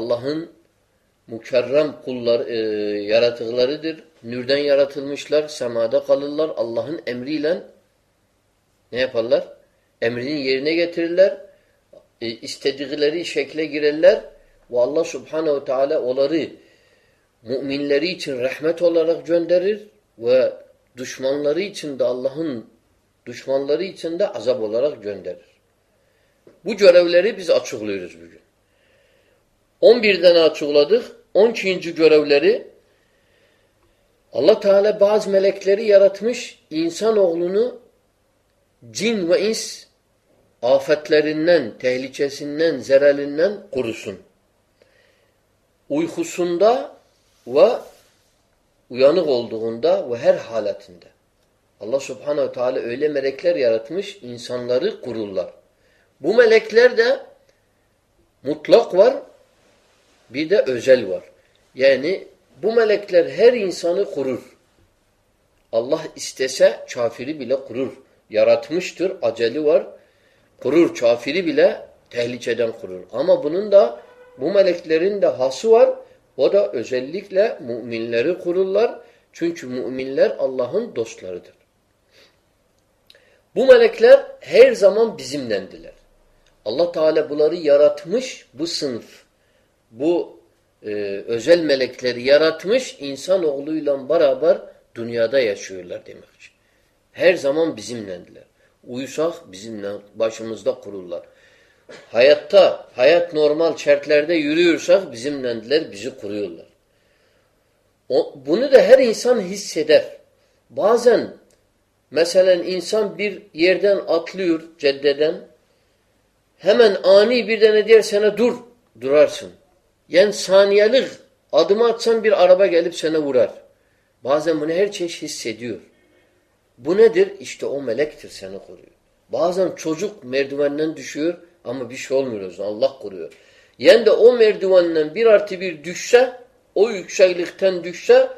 Allah'ın mükerrem kullar e, yaratıklarıdır. Nürden yaratılmışlar, semada kalırlar. Allah'ın emriyle ne yaparlar? Emrini yerine getirirler. E, istedikleri şekle girerler. Ve Allah subhanehu teala onları müminleri için rahmet olarak gönderir ve düşmanları için de Allah'ın düşmanları için de azap olarak gönderir. Bu görevleri biz açıklıyoruz bugün. 11 tane açıkladık. 12. görevleri Allah Teala bazı melekleri yaratmış, insanoğlunu cin ve ins afetlerinden, tehlikesinden, zerelinden korusun. Uykusunda ve uyanık olduğunda ve her haletinde. Allah subhanehu teala öyle melekler yaratmış, insanları kururlar. Bu melekler de mutlak var, bir de özel var. Yani bu melekler her insanı kurur. Allah istese kafiri bile kurur. Yaratmıştır, aceli var. Kurur, kafiri bile tehlikeden kurur. Ama bunun da bu meleklerin de hası var. O da özellikle müminleri kururlar. Çünkü müminler Allah'ın dostlarıdır. Bu melekler her zaman bizimlendiler. Allah Teala bunları yaratmış bu sınıf. Bu e, özel melekleri yaratmış insanoğluyla beraber dünyada yaşıyorlar demek. Her zaman bizimlendiler. Uyusak bizimle başımızda kururlar. Hayatta, hayat normal şartlarda yürüyorsak bizimlendiler, bizi kuruyorlar. O, bunu da her insan hisseder. Bazen mesela insan bir yerden atlıyor ceddeden hemen ani bir tane der sana dur, durarsın. Yani saniyelik adım atsan bir araba gelip sana vurar. Bazen bunu her çeşit hissediyor. Bu nedir? İşte o melektir seni koruyor. Bazen çocuk merdivenden düşüyor ama bir şey olmuyor Allah koruyor. Yani de o merdivenden bir artı bir düşse, o yükseklikten düşse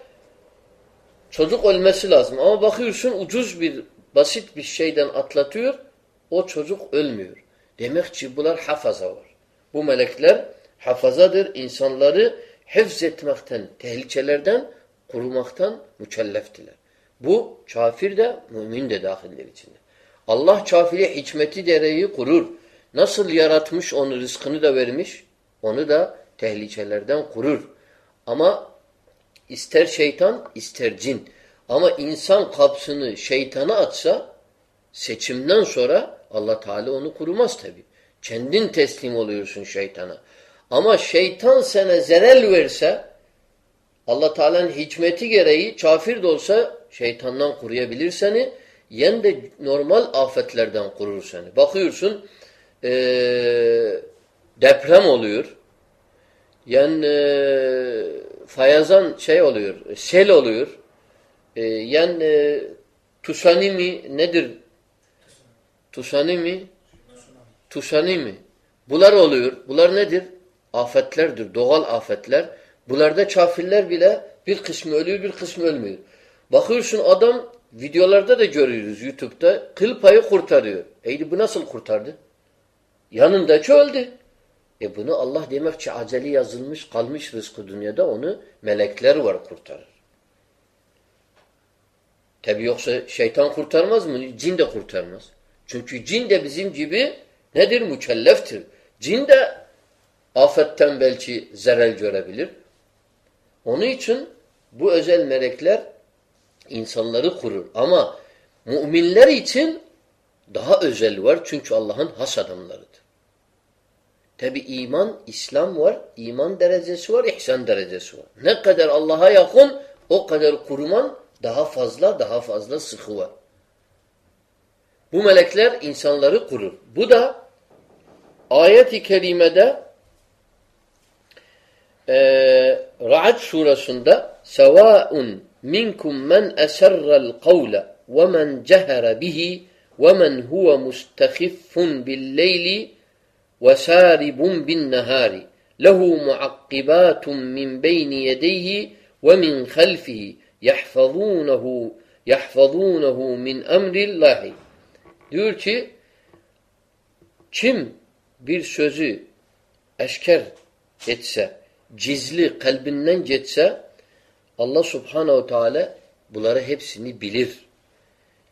çocuk ölmesi lazım. Ama bakıyorsun ucuz bir, basit bir şeyden atlatıyor, o çocuk ölmüyor. Demek ki bunlar hafaza var. Bu melekler hafazadır. insanları hifz etmekten, tehlikelerden korumaktan mükelleftiler. Bu kafir de mümin de dahiller içinde. Allah kafire hikmeti dereyi kurur. Nasıl yaratmış onu rızkını da vermiş, onu da tehlikelerden kurur. Ama ister şeytan ister cin. Ama insan kapsını şeytana atsa seçimden sonra Allah Teala onu kurumaz tabi. Kendin teslim oluyorsun şeytana. Ama şeytan sana zerel verse Allah Teala'nın hikmeti gereği kafir de olsa şeytandan koruyabilir seni. Yen de normal afetlerden korur seni. Bakıyorsun ee, deprem oluyor. Yani e, fayazan şey oluyor, sel oluyor. E, yani e, tusanimi nedir? Tusanimi tusanimi. Bunlar oluyor. Bunlar nedir? Afetlerdir, doğal afetler. Bunlarda kafirler bile bir kısmı ölüyor, bir kısmı ölmüyor. Bakıyorsun adam videolarda da görüyoruz YouTube'da kıl payı kurtarıyor. Eydi bu nasıl kurtardı? Yanındaki öldü. E bunu Allah demek ki aceli yazılmış kalmış rızkı dünyada onu melekler var kurtarır. Tabi yoksa şeytan kurtarmaz mı? Cin de kurtarmaz. Çünkü cin de bizim gibi nedir? Mükelleftir. Cin de afetten belki zerel görebilir. Onun için bu özel melekler insanları kurur. Ama müminler için daha özel var. Çünkü Allah'ın has adamlarıdır. Tabi iman, İslam var. iman derecesi var, ihsan derecesi var. Ne kadar Allah'a yakın o kadar kuruman daha fazla, daha fazla sıkı var. Bu melekler insanları kurur. Bu da ayet-i kerimede e, Ra'd suresinde sevaun minkum men eserrel kavle ve men cehre bihi ve men huve mustahiffun billeyli ve saribun bin nehari lehu muakkibatun min beyni yedeyhi ve min halfihi yahfazunehu yahfazunehu min emrillahi diyor ki kim bir sözü eşker etse, cizli kalbinden geçse Allah subhanehu teala bunları hepsini bilir.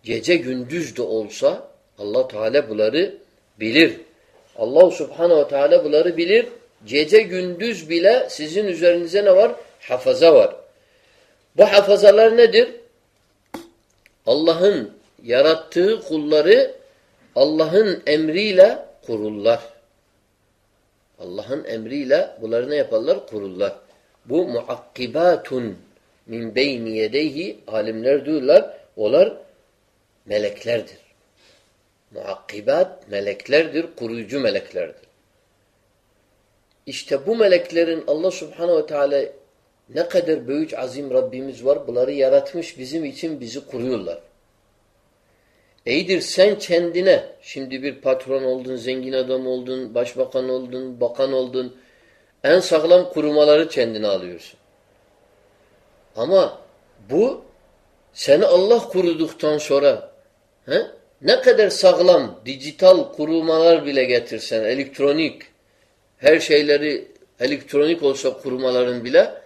Gece gündüz de olsa Allah Teala bunları bilir. Allah subhanehu teala bunları bilir. Gece gündüz bile sizin üzerinize ne var? Hafaza var. Bu hafazalar nedir? Allah'ın yarattığı kulları Allah'ın emriyle kururlar. Allah'ın emriyle bunları ne yaparlar? Kururlar. Bu muakkibatun min beyni yedeyhi alimler diyorlar. Onlar meleklerdir. Muakkibat meleklerdir, koruyucu meleklerdir. İşte bu meleklerin Allah subhanehu ve teala ne kadar büyük azim Rabbimiz var. Bunları yaratmış bizim için bizi kuruyorlar. İyidir sen kendine şimdi bir patron oldun, zengin adam oldun, başbakan oldun, bakan oldun. En sağlam kurumaları kendine alıyorsun. Ama bu seni Allah kuruduktan sonra he, ne kadar sağlam dijital kurumalar bile getirsen, elektronik her şeyleri elektronik olsa kurumaların bile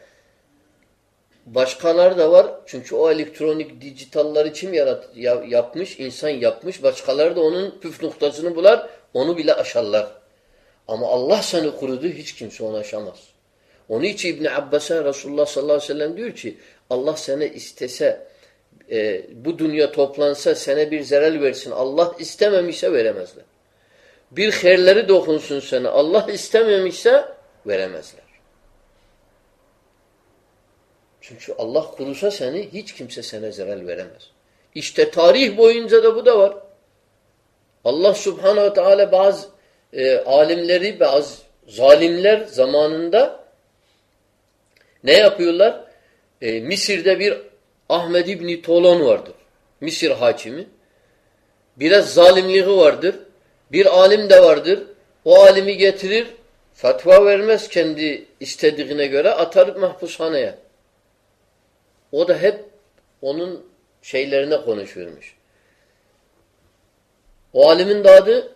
başkalar da var. Çünkü o elektronik dijitalları kim yarat, yapmış? İnsan yapmış. Başkaları da onun püf noktasını bular. Onu bile aşarlar. Ama Allah seni kurudu. Hiç kimse onu aşamaz. Onun için İbni Abbas'a Resulullah sallallahu aleyhi ve sellem diyor ki Allah seni istese e, bu dünya toplansa sana bir zarar versin. Allah istememişse veremezler. Bir hayırları dokunsun sana. Allah istememişse veremezler. Çünkü Allah kurusa seni hiç kimse sana zarar veremez. İşte tarih boyunca da bu da var. Allah subhanehu ve teala bazı e, alimleri, bazı zalimler zamanında ne yapıyorlar? E, Mısır'da bir Ahmed İbni Tolon vardır. Mısır hakimi. Biraz zalimliği vardır. Bir alim de vardır. O alimi getirir, fatva vermez kendi istediğine göre atar mahpushaneye. O da hep onun şeylerine konuşuyormuş. O alimin de adı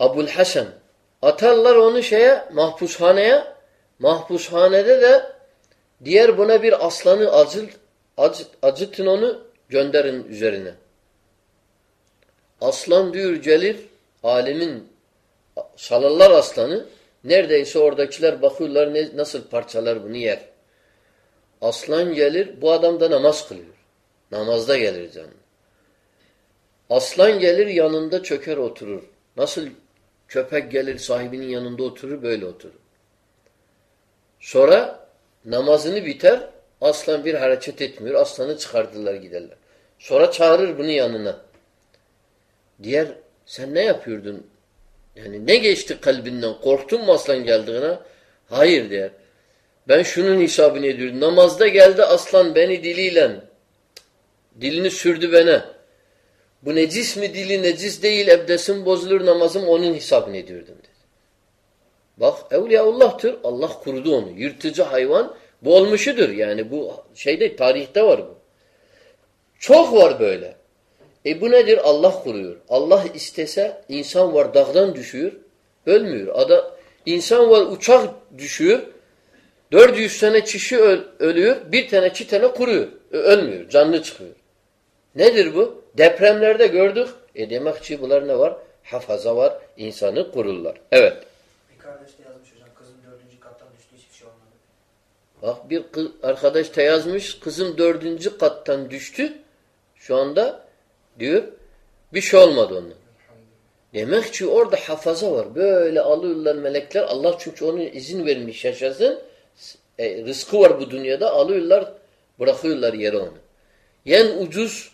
Abul Hasan. Atarlar onu şeye, mahpushaneye. Mahpushanede de diğer buna bir aslanı acıt, acıt, acıtın onu gönderin üzerine. Aslan diyor gelir, alimin salarlar aslanı. Neredeyse oradakiler bakıyorlar ne, nasıl parçalar bunu yer. Aslan gelir, bu adam da namaz kılıyor. Namazda gelir canım. Aslan gelir yanında çöker oturur. Nasıl köpek gelir sahibinin yanında oturur böyle oturur. Sonra namazını biter aslan bir hareket etmiyor. Aslanı çıkartırlar giderler. Sonra çağırır bunu yanına. Diğer sen ne yapıyordun? Yani ne geçti kalbinden? Korktun mu aslan geldiğine? Hayır der. Ben şunun hesabını ediyorum. Namazda geldi aslan beni diliyle. Dilini sürdü bana. Bu necis mi dili necis değil ebdesim bozulur namazım onun hesabını ediyordum dedi. Bak Evliyaullah'tır. Allah kurudu onu. Yırtıcı hayvan bu olmuşudur. Yani bu şeyde tarihte var bu. Çok var böyle. E bu nedir? Allah kuruyor. Allah istese insan var dağdan düşüyor. Ölmüyor. Ada, insan var uçak düşüyor. 400 sene kişi öl, ölüyor. Bir tane iki tane kuruyor. Ölmüyor. Canlı çıkıyor. Nedir bu? Depremlerde gördük. E demek ki bunlar ne var? Hafaza var. insanı kururlar. Evet. Bir kardeş de yazmış hocam. Kızım dördüncü kattan düştü. Hiçbir şey olmadı. Bak bir kız, arkadaş da yazmış. Kızım dördüncü kattan düştü. Şu anda diyor. Bir şey olmadı onun. Demek ki orada hafaza var. Böyle alıyorlar melekler. Allah çünkü onun izin vermiş yaşasın. E, rızkı var bu dünyada. Alıyorlar, bırakıyorlar yere onu. Yen ucuz,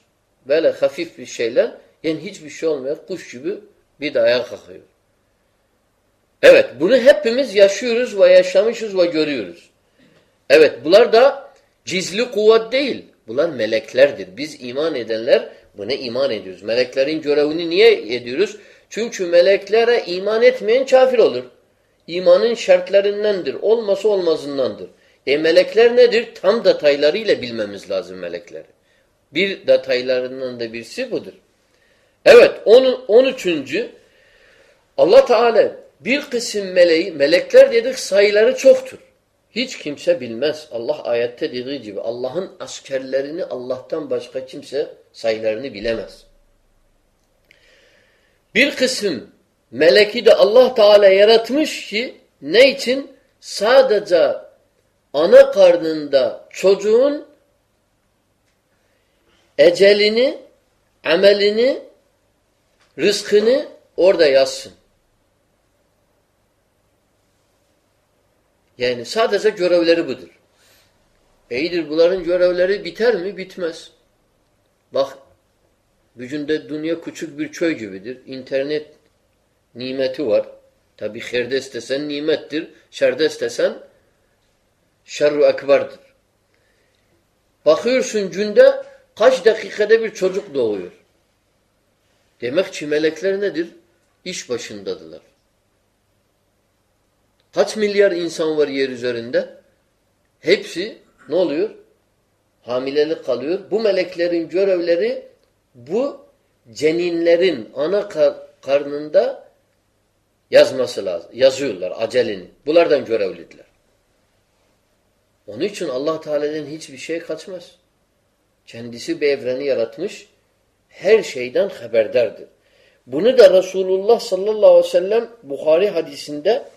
böyle hafif bir şeyler, yen hiçbir şey olmuyor. Kuş gibi bir de kalkıyor. Evet, bunu hepimiz yaşıyoruz ve yaşamışız ve görüyoruz. Evet, bunlar da cizli kuvvet değil. Bunlar meleklerdir. Biz iman edenler buna iman ediyoruz. Meleklerin görevini niye ediyoruz? Çünkü meleklere iman etmeyen kafir olur. İmanın şartlarındandır. Olması olmazındandır. E melekler nedir? Tam detaylarıyla bilmemiz lazım melekleri. Bir detaylarından da birisi budur. Evet, on, on üçüncü Allah Teala Bir kısım meleği, melekler dedik sayıları çoktur. Hiç kimse bilmez. Allah ayette dediği gibi Allah'ın askerlerini Allah'tan başka kimse sayılarını bilemez. Bir kısım meleki de Allah Teala yaratmış ki ne için? Sadece ana karnında çocuğun ecelini, amelini, rızkını orada yazsın. Yani sadece görevleri budur. İyidir bunların görevleri biter mi? Bitmez. Bak gücünde dünya küçük bir köy gibidir. İnternet nimeti var. Tabi herde istesen nimettir. Şerde istesen şerru ekberdir. Bakıyorsun günde kaç dakikada bir çocuk doğuyor. Demek ki melekler nedir? İş başındadılar. Kaç milyar insan var yer üzerinde? Hepsi ne oluyor? Hamilelik kalıyor. Bu meleklerin görevleri bu ceninlerin ana kar karnında yazması lazım. Yazıyorlar acelini. Bunlardan görevlidirler. Onun için Allah Teala'dan hiçbir şey kaçmaz. Kendisi bir evreni yaratmış. Her şeyden haberdardır. Bunu da Resulullah sallallahu aleyhi ve sellem Bukhari hadisinde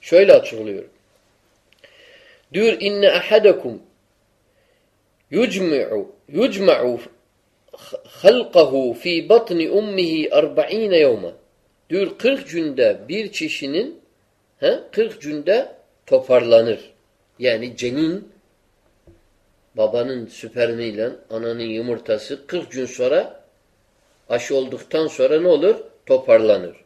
şöyle açıklıyor. Diyor inne ahadakum yucma'u yucma'u halqahu fi batni ummihi 40 yevmen. Diyor 40 günde bir kişinin he, 40 günde toparlanır. Yani cenin babanın süpermiyle ananın yumurtası 40 gün sonra aşı olduktan sonra ne olur? Toparlanır.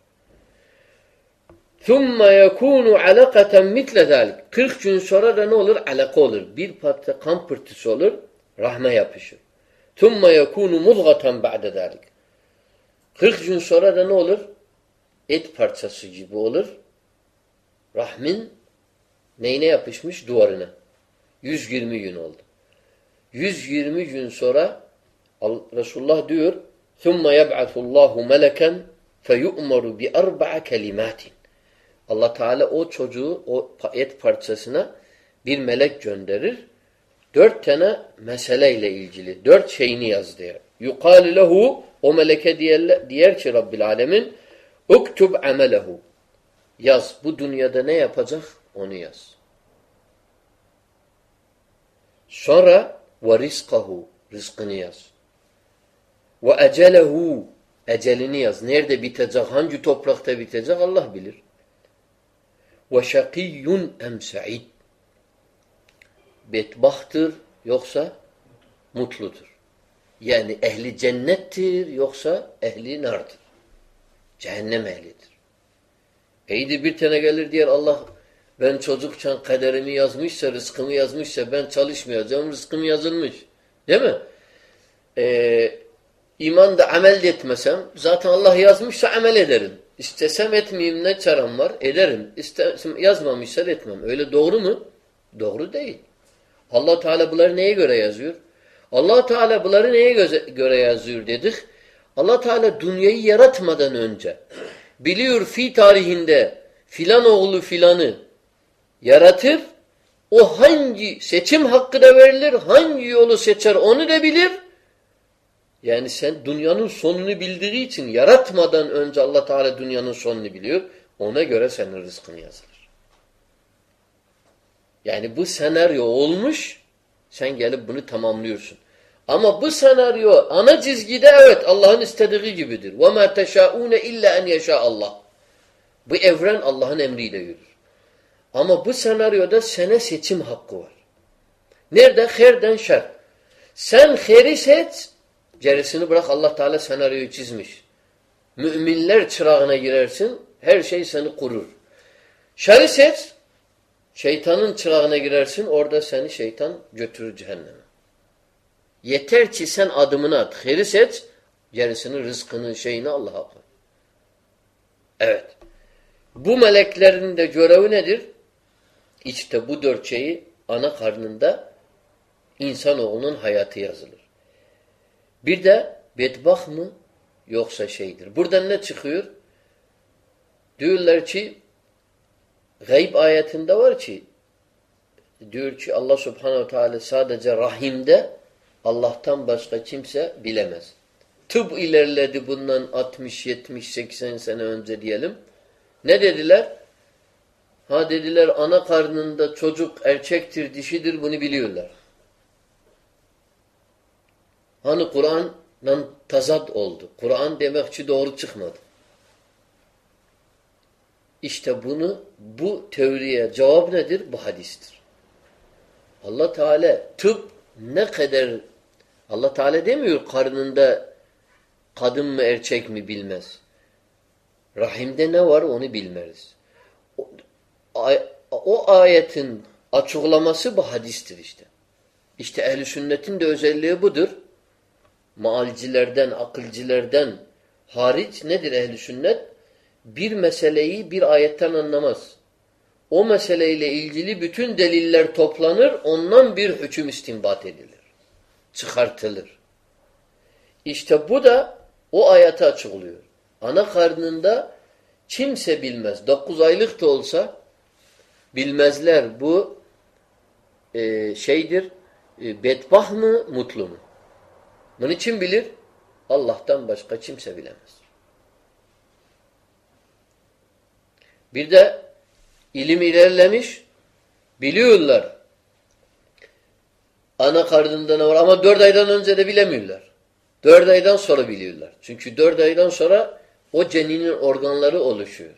ثُمَّ يَكُونُ عَلَقَةً مِثْلَ ذَٰلِكَ 40 gün sonra da ne olur? Alaka olur. Bir parça kan pırtısı olur. Rahme yapışır. ثُمَّ يَكُونُ مُضْغَةً بَعْدَ ذَٰلِكَ 40 gün sonra da ne olur? Et parçası gibi olur. Rahmin neyine yapışmış? Duvarına. 120 gün oldu. 120 gün sonra Resulullah diyor ثُمَّ يَبْعَثُ اللّٰهُ مَلَكًا فَيُؤْمَرُ بِأَرْبَعَ كَلِمَاتٍ Allah Teala o çocuğu o et parçasına bir melek gönderir. Dört tane meseleyle ilgili. Dört şeyini yaz diyor. Yukal lehu o meleke diyer, diyer ki Rabbil Alemin uktub amelehu yaz. Bu dünyada ne yapacak? Onu yaz. Sonra ve rizkahu rızkını yaz. Ve ecelehu ecelini yaz. Nerede bitecek? Hangi toprakta bitecek? Allah bilir. Ve şakiyyun em sa'id. Bedbahtır yoksa mutludur. Yani ehli cennettir yoksa ehli nardır. Cehennem ehlidir. İyiydi bir tane gelir diyer Allah ben çocukken kaderimi yazmışsa, rızkımı yazmışsa ben çalışmayacağım, rızkım yazılmış. Değil mi? Ee, iman da amel de etmesem zaten Allah yazmışsa amel ederim. İstesem etmeyeyim ne çarem var? Ederim. İstesem yazmamışsa etmem. Öyle doğru mu? Doğru değil. allah Teala bunları neye göre yazıyor? allah Teala bunları neye göre yazıyor dedik? Allah Teala dünyayı yaratmadan önce biliyor fi tarihinde filan oğlu filanı yaratır. O hangi seçim hakkı da verilir, hangi yolu seçer onu da bilir. Yani sen dünyanın sonunu bildiği için yaratmadan önce Allah Teala dünyanın sonunu biliyor. Ona göre senin rızkın yazılır. Yani bu senaryo olmuş, sen gelip bunu tamamlıyorsun. Ama bu senaryo ana çizgide evet Allah'ın istediği gibidir. وَمَا تَشَاءُونَ اِلَّا اَنْ يَشَاءَ Allah. Bu evren Allah'ın emriyle yürür. Ama bu senaryoda sana seçim hakkı var. Nerede? Herden şer. Sen heri seç, gerisini bırak Allah Teala senaryoyu çizmiş. Müminler çırağına girersin, her şey seni kurur. Şer'i seç, şeytanın çırağına girersin, orada seni şeytan götürür cehenneme. Yeter ki sen adımını at, heri seç, gerisini, rızkını, şeyini Allah'a koy. Evet. Bu meleklerin de görevi nedir? İşte bu dört şeyi ana karnında insanoğlunun hayatı yazılır. Bir de bedbah mı yoksa şeydir. Buradan ne çıkıyor? Diyorlar ki gayb ayetinde var ki diyor ki Allah subhanehu teala sadece rahimde Allah'tan başka kimse bilemez. Tıp ilerledi bundan 60, 70, 80 sene önce diyelim. Ne dediler? Ha dediler ana karnında çocuk erkektir, dişidir bunu biliyorlar. Hani Kur'an'la tazat oldu. Kur'an demek ki doğru çıkmadı. İşte bunu bu teoriye cevap nedir? Bu hadistir. Allah Teala tıp ne kadar Allah Teala demiyor karnında kadın mı erkek mi bilmez. Rahimde ne var onu bilmeriz. O, o ayetin açıklaması bu hadistir işte. İşte ehl sünnetin de özelliği budur. Maalcilerden, akılcilerden hariç nedir ehl sünnet? Bir meseleyi bir ayetten anlamaz. O meseleyle ilgili bütün deliller toplanır, ondan bir hüküm istinbat edilir. Çıkartılır. İşte bu da o ayeti açıklıyor. Ana karnında kimse bilmez. Dokuz aylık da olsa bilmezler bu e, şeydir, e, bedbah mı, mutlu mu? Bunu kim bilir? Allah'tan başka kimse bilemez. Bir de ilim ilerlemiş, biliyorlar. Ana karnında ne var ama dört aydan önce de bilemiyorlar. Dört aydan sonra biliyorlar. Çünkü dört aydan sonra o ceninin organları oluşuyor.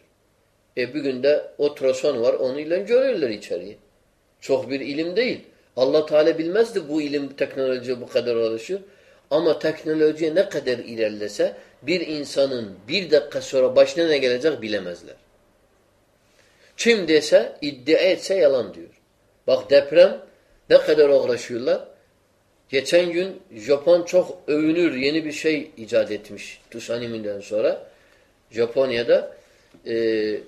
E bir günde ultrason var, onunla görüyorlar içeriye. Çok bir ilim değil. Allah Teala bilmezdi bu ilim teknoloji bu kadar oluşuyor. Ama teknoloji ne kadar ilerlese bir insanın bir dakika sonra başına ne gelecek bilemezler. Kim dese, iddia etse yalan diyor. Bak deprem ne kadar uğraşıyorlar. Geçen gün Japon çok övünür yeni bir şey icat etmiş tsunami'den sonra. Japonya'da e, e,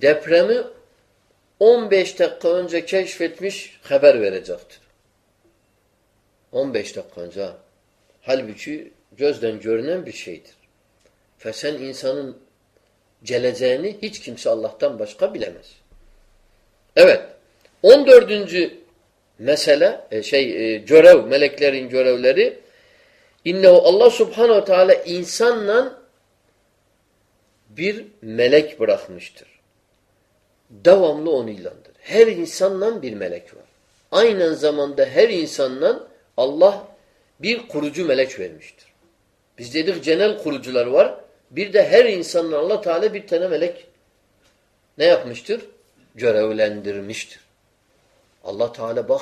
depremi 15 dakika önce keşfetmiş haber verecektir. 15 dakika önce. Ha. Halbuki gözden görünen bir şeydir. Fesen insanın geleceğini hiç kimse Allah'tan başka bilemez. Evet. 14. mesele e, şey e, görev meleklerin görevleri innehu Allah Subhanahu Teala insanla bir melek bırakmıştır. Devamlı onu ilandır. Her insanla bir melek var. Aynı zamanda her insanla Allah bir kurucu melek vermiştir. Biz dedik genel kurucular var. Bir de her insanla Allah Teala bir tane melek ne yapmıştır? Görevlendirmiştir. Allah Teala bak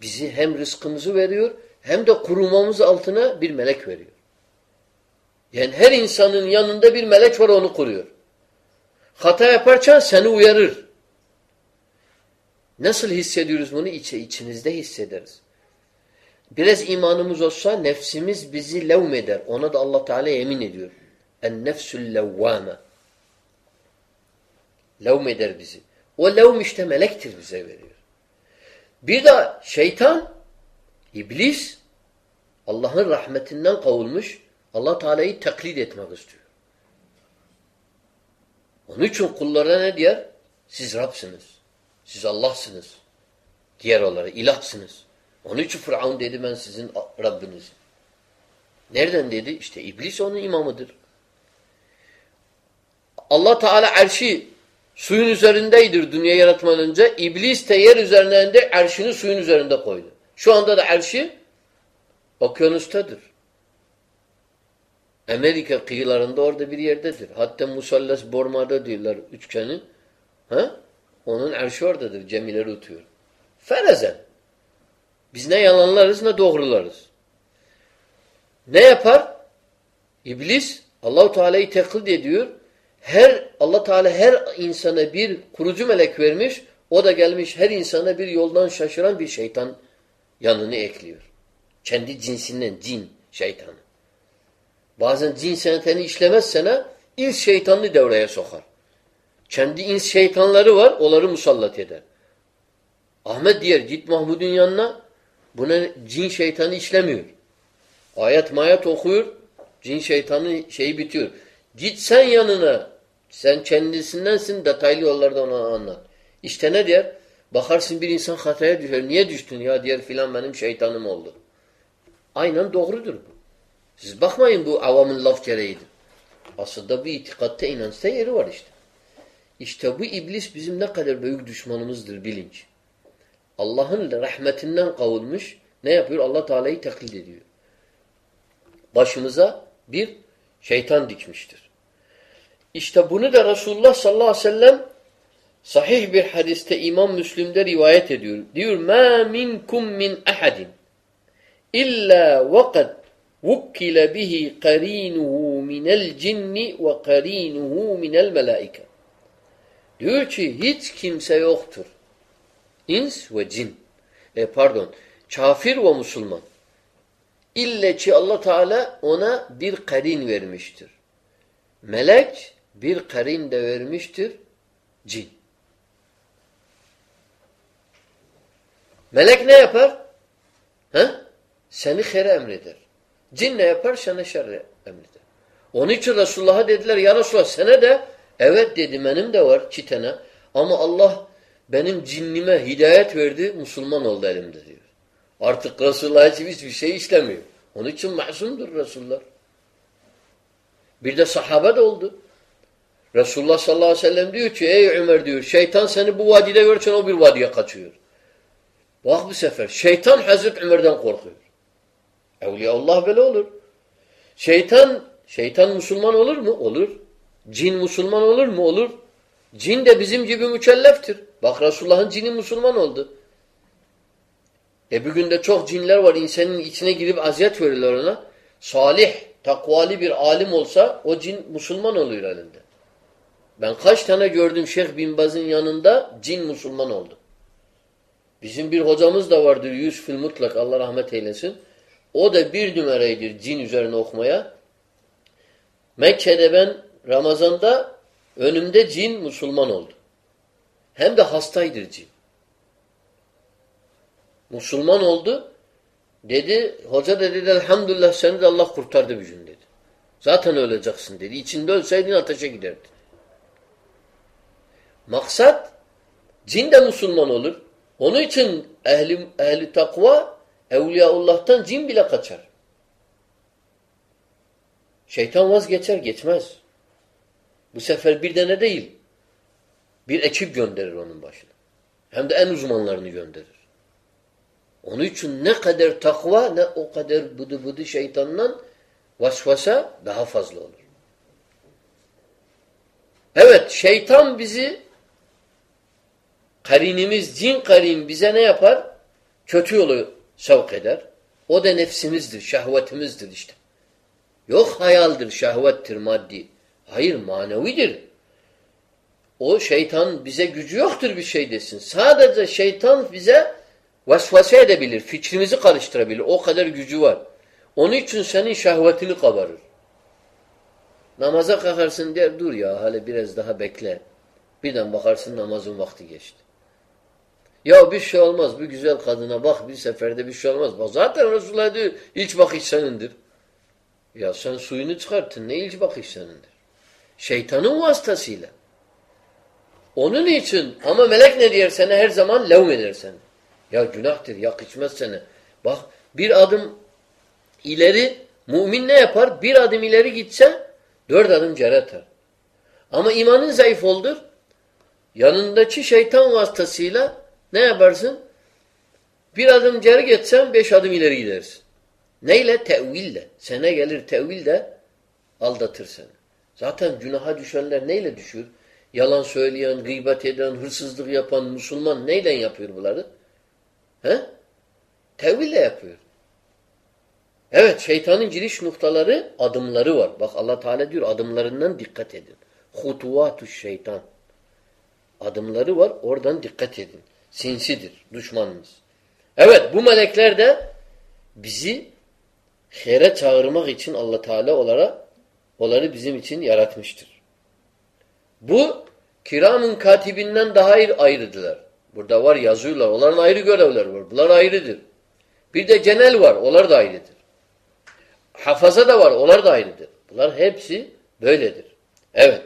bizi hem rızkımızı veriyor hem de kurumamız altına bir melek veriyor. Yani her insanın yanında bir melek var onu kuruyor. Hata yaparken seni uyarır. Nasıl hissediyoruz bunu? İçe, içinizde hissederiz. Biraz imanımız olsa nefsimiz bizi levmeder. Ona da Allah Teala yemin ediyor. En nefsül levvâme. Levmeder bizi. O levm işte melektir bize veriyor. Bir de şeytan, iblis Allah'ın rahmetinden kavulmuş. Allah Teala'yı taklit etmek istiyor. Onun için kullara ne diyor? Siz Rabsınız. Siz Allah'sınız. Diğer olarak ilahsınız. Onun için Fıraun dedi ben sizin Rabbinizim. Nereden dedi? İşte iblis onun imamıdır. Allah Teala erşi suyun üzerindeydir dünya yaratmadan önce. İblis de yer üzerinde erşini suyun üzerinde koydu. Şu anda da erşi okyanustadır. Amerika kıyılarında orada bir yerdedir. Hatta musallas bormada diyorlar üçgenin. Ha? Onun erşi oradadır. Cemileri tutuyor. Ferezen. Biz ne yalanlarız ne doğrularız. Ne yapar? İblis Allahu Teala'yı teklit ediyor. Her Allah Teala her insana bir kurucu melek vermiş. O da gelmiş her insana bir yoldan şaşıran bir şeytan yanını ekliyor. Kendi cinsinden cin şeytanı. Bazen cin seneteni işlemez sana ins şeytanını devreye sokar. Kendi ins şeytanları var, onları musallat eder. Ahmet diyer git Mahmud'un yanına buna cin şeytanı işlemiyor. Ayet mayet okuyor, cin şeytanı şeyi bitiyor. Git sen yanına Sen kendisindensin detaylı yollarda ona anlat. İşte ne diyor? Bakarsın bir insan hataya düşer. Niye düştün ya diğer filan benim şeytanım oldu. Aynen doğrudur bu. Siz bakmayın bu avamın laf gereğidir. Aslında bir itikatta inançta yeri var işte. İşte bu iblis bizim ne kadar büyük düşmanımızdır bilinç. Allah'ın rahmetinden kavulmuş ne yapıyor? Allah Teala'yı taklit ediyor. Başımıza bir şeytan dikmiştir. İşte bunu da Resulullah sallallahu aleyhi ve sellem sahih bir hadiste İmam Müslim'de rivayet ediyor. Diyor: "Ma minkum min ahadin illa vaqad vukkile bihi qarinuhu minel cinni ve qarinuhu minel melaike." Diyor ki hiç kimse yoktur. İns ve cin. E, pardon. Kafir ve Müslüman. İlle ki Allah Teala ona bir karin vermiştir. Melek bir karin de vermiştir. Cin. Melek ne yapar? He? Seni hayra emreder. Cin ne yapar? Sana şerre emreder. Onun için Resulullah'a dediler ya Resulullah sana de evet dedi benim de var çitene ama Allah benim cinnime hidayet verdi Müslüman oldu elimde diyor. Artık Resulullah için hiçbir şey işlemiyor. Onun için masumdur Resulullah. Bir de sahabe de oldu. Resulullah sallallahu aleyhi ve sellem diyor ki ey Ömer diyor şeytan seni bu vadide görürsen o bir vadiye kaçıyor. Bak bu sefer şeytan Hazreti Ömer'den korkuyor. Evliya Allah böyle olur. Şeytan şeytan Müslüman olur mu? Olur. Cin Müslüman olur mu? Olur. Cin de bizim gibi mükelleftir. Bak Resulullah'ın cini Müslüman oldu. E bugün de çok cinler var. insanın içine girip aziyet verirler ona. Salih, takvali bir alim olsa o cin Müslüman oluyor elinde. Ben kaç tane gördüm Şeyh Bin Baz'ın yanında cin Müslüman oldu. Bizim bir hocamız da vardır Yusuf Mutlak Allah rahmet eylesin. O da bir numaraydır cin üzerine okumaya. Mekke'de ben Ramazan'da önümde cin Müslüman oldu. Hem de hastaydır cin. Müslüman oldu. Dedi, hoca dedi elhamdülillah seni de Allah kurtardı bir gün dedi. Zaten öleceksin dedi. İçinde ölseydin ateşe giderdin. Maksat cin de Müslüman olur. Onun için ehli, ehli takva Evliyaullah'tan cin bile kaçar. Şeytan vazgeçer geçmez. Bu sefer bir tane değil. Bir ekip gönderir onun başına. Hem de en uzmanlarını gönderir. Onun için ne kadar takva ne o kadar budu budu şeytandan vasvasa daha fazla olur. Evet şeytan bizi karinimiz cin karin bize ne yapar? Kötü yolu sevk eder. O da nefsimizdir, şehvetimizdir işte. Yok hayaldir, şehvettir, maddi. Hayır manevidir. O şeytan bize gücü yoktur bir şey desin. Sadece şeytan bize vesvese edebilir, fikrimizi karıştırabilir. O kadar gücü var. Onun için senin şehvetini kabarır. Namaza kalkarsın der dur ya hala biraz daha bekle. Birden bakarsın namazın vakti geçti. Ya bir şey olmaz bir güzel kadına bak bir seferde bir şey olmaz. Bak zaten Resulullah diyor ilk bakış senindir. Ya sen suyunu çıkarttın ne ilk bakış senindir. Şeytanın vasıtasıyla. Onun için ama melek ne diyor sana her zaman levm eder seni. Ya günahtır yakışmaz sana. Bak bir adım ileri mümin ne yapar? Bir adım ileri gitse dört adım geri atar. Ama imanın zayıf oldur. Yanındaki şeytan vasıtasıyla ne yaparsın? Bir adım geri geçsen beş adım ileri gidersin. Neyle? Teville. Sene gelir tevil de aldatır seni. Zaten günaha düşenler neyle düşür? Yalan söyleyen, gıybet eden, hırsızlık yapan Müslüman neyle yapıyor bunları? He? Teville yapıyor. Evet şeytanın giriş noktaları adımları var. Bak Allah Teala diyor adımlarından dikkat edin. Hutuvatu şeytan. Adımları var oradan dikkat edin. Sinsidir düşmanımız. Evet bu melekler de bizi hayre çağırmak için Allah Teala olarak onları bizim için yaratmıştır. Bu kiramın katibinden daha ayrıdılar. Burada var yazıyorlar. Onların ayrı görevler var. Bunlar ayrıdır. Bir de genel var. Onlar da ayrıdır. Hafaza da var. Onlar da ayrıdır. Bunlar hepsi böyledir. Evet.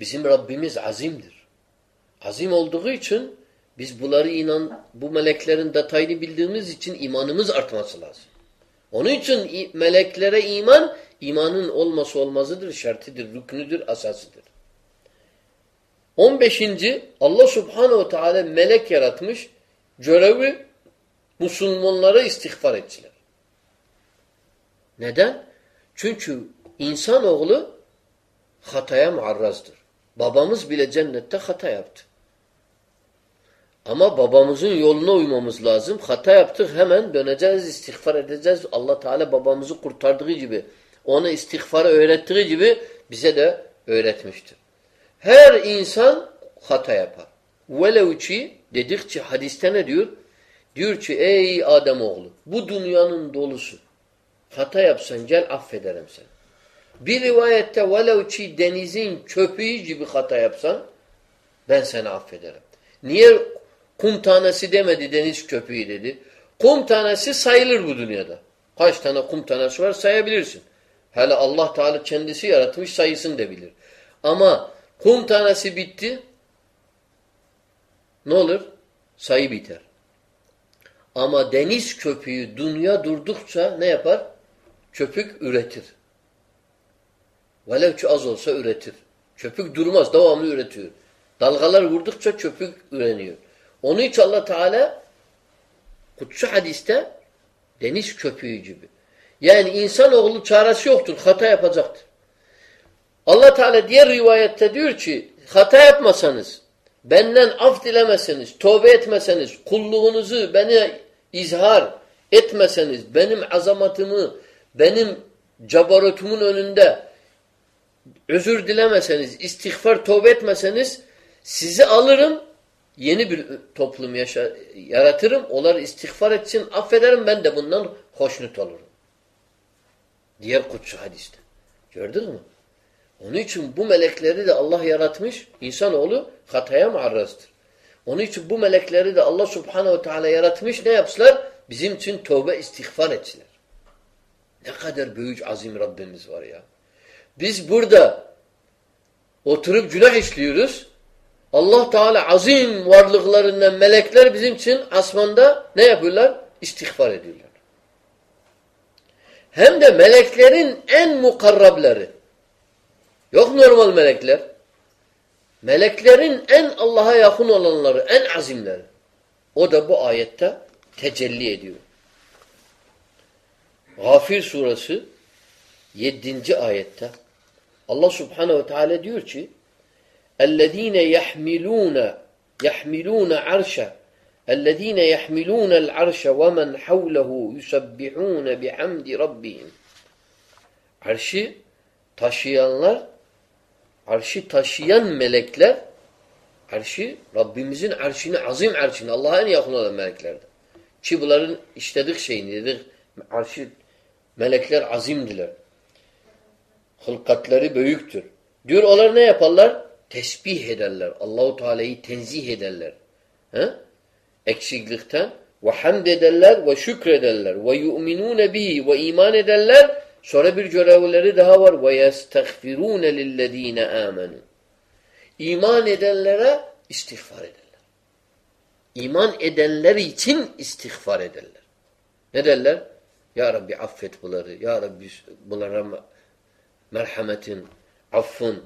Bizim Rabbimiz azimdir. Azim olduğu için biz bunları inan, bu meleklerin detayını bildiğimiz için imanımız artması lazım. Onun için meleklere iman, imanın olması olmazıdır, şartıdır, rüknüdür, asasıdır. 15. Allah subhanehu ve teala melek yaratmış, görevi Müslümanlara istiğfar ettiler. Neden? Çünkü insanoğlu hataya muarrazdır. Babamız bile cennette hata yaptı. Ama babamızın yoluna uymamız lazım. Hata yaptık hemen döneceğiz, istiğfar edeceğiz. Allah Teala babamızı kurtardığı gibi, ona istiğfarı öğrettiği gibi bize de öğretmiştir. Her insan hata yapar. Velev dedikçe hadiste ne diyor? Diyor ki ey Ademoğlu bu dünyanın dolusu. Hata yapsan gel affederim seni. Bir rivayette velev denizin köpüğü gibi hata yapsan ben seni affederim. Niye kum tanesi demedi deniz köpüğü dedi. Kum tanesi sayılır bu dünyada. Kaç tane kum tanesi var sayabilirsin. Hele Allah Teala kendisi yaratmış sayısını da bilir. Ama kum tanesi bitti ne olur? Sayı biter. Ama deniz köpüğü dünya durdukça ne yapar? Köpük üretir. Velev ki az olsa üretir. Köpük durmaz, devamlı üretiyor. Dalgalar vurdukça köpük üreniyor. Onun için Allah Teala kutsu hadiste deniz köpüğü gibi. Yani insanoğlu çaresi yoktur. Hata yapacaktır. Allah Teala diğer rivayette diyor ki hata yapmasanız benden af dilemeseniz, tövbe etmeseniz, kulluğunuzu beni izhar etmeseniz, benim azamatımı, benim cabarotumun önünde özür dilemeseniz, istiğfar, tövbe etmeseniz sizi alırım, yeni bir toplum yaşa yaratırım, onlar istiğfar etsin, affederim, ben de bundan hoşnut olurum. Diğer kutsu hadiste. Gördün mü? Onun için bu melekleri de Allah yaratmış. İnsanoğlu hataya muarrazdır. Onun için bu melekleri de Allah subhanehu ve teala yaratmış. Ne yapsınlar? Bizim için tövbe istiğfar etsinler. Ne kadar büyük azim Rabbimiz var ya. Biz burada oturup günah işliyoruz. Allah Teala azim varlıklarından melekler bizim için asmanda ne yapıyorlar? İstiğfar ediyorlar. Hem de meleklerin en mukarrabları. Yok normal melekler. Meleklerin en Allah'a yakın olanları, en azimleri. O da bu ayette tecelli ediyor. Gafir suresi 7. ayette Allah subhanehu ve teala diyor ki اَلَّذ۪ينَ يَحْمِلُونَ يَحْمِلُونَ عَرْشَ اَلَّذ۪ينَ يَحْمِلُونَ الْعَرْشَ وَمَنْ حَوْلَهُ يُسَبِّحُونَ بِحَمْدِ رَبِّهِمْ Arşı taşıyanlar arşı taşıyan melekler arşı Rabbimizin arşını azim arşını Allah'a en yakın olan meleklerdir. Ki bunların işledik şeyini dedik arşı melekler azimdiler. Hılkatları büyüktür. Diyor onlar ne yaparlar? tesbih ederler. Allahu Teala'yı tenzih ederler. He? Eksiklikten ve hamd ederler ve şükrederler ve yu'minune bihi ve iman ederler. Sonra bir görevleri daha var. Ve yestagfirune lillezine amenu. İman edenlere istiğfar ederler. İman edenler için istiğfar ederler. Ne derler? Ya Rabbi affet bunları. Ya Rabbi bunlara merhametin, affın,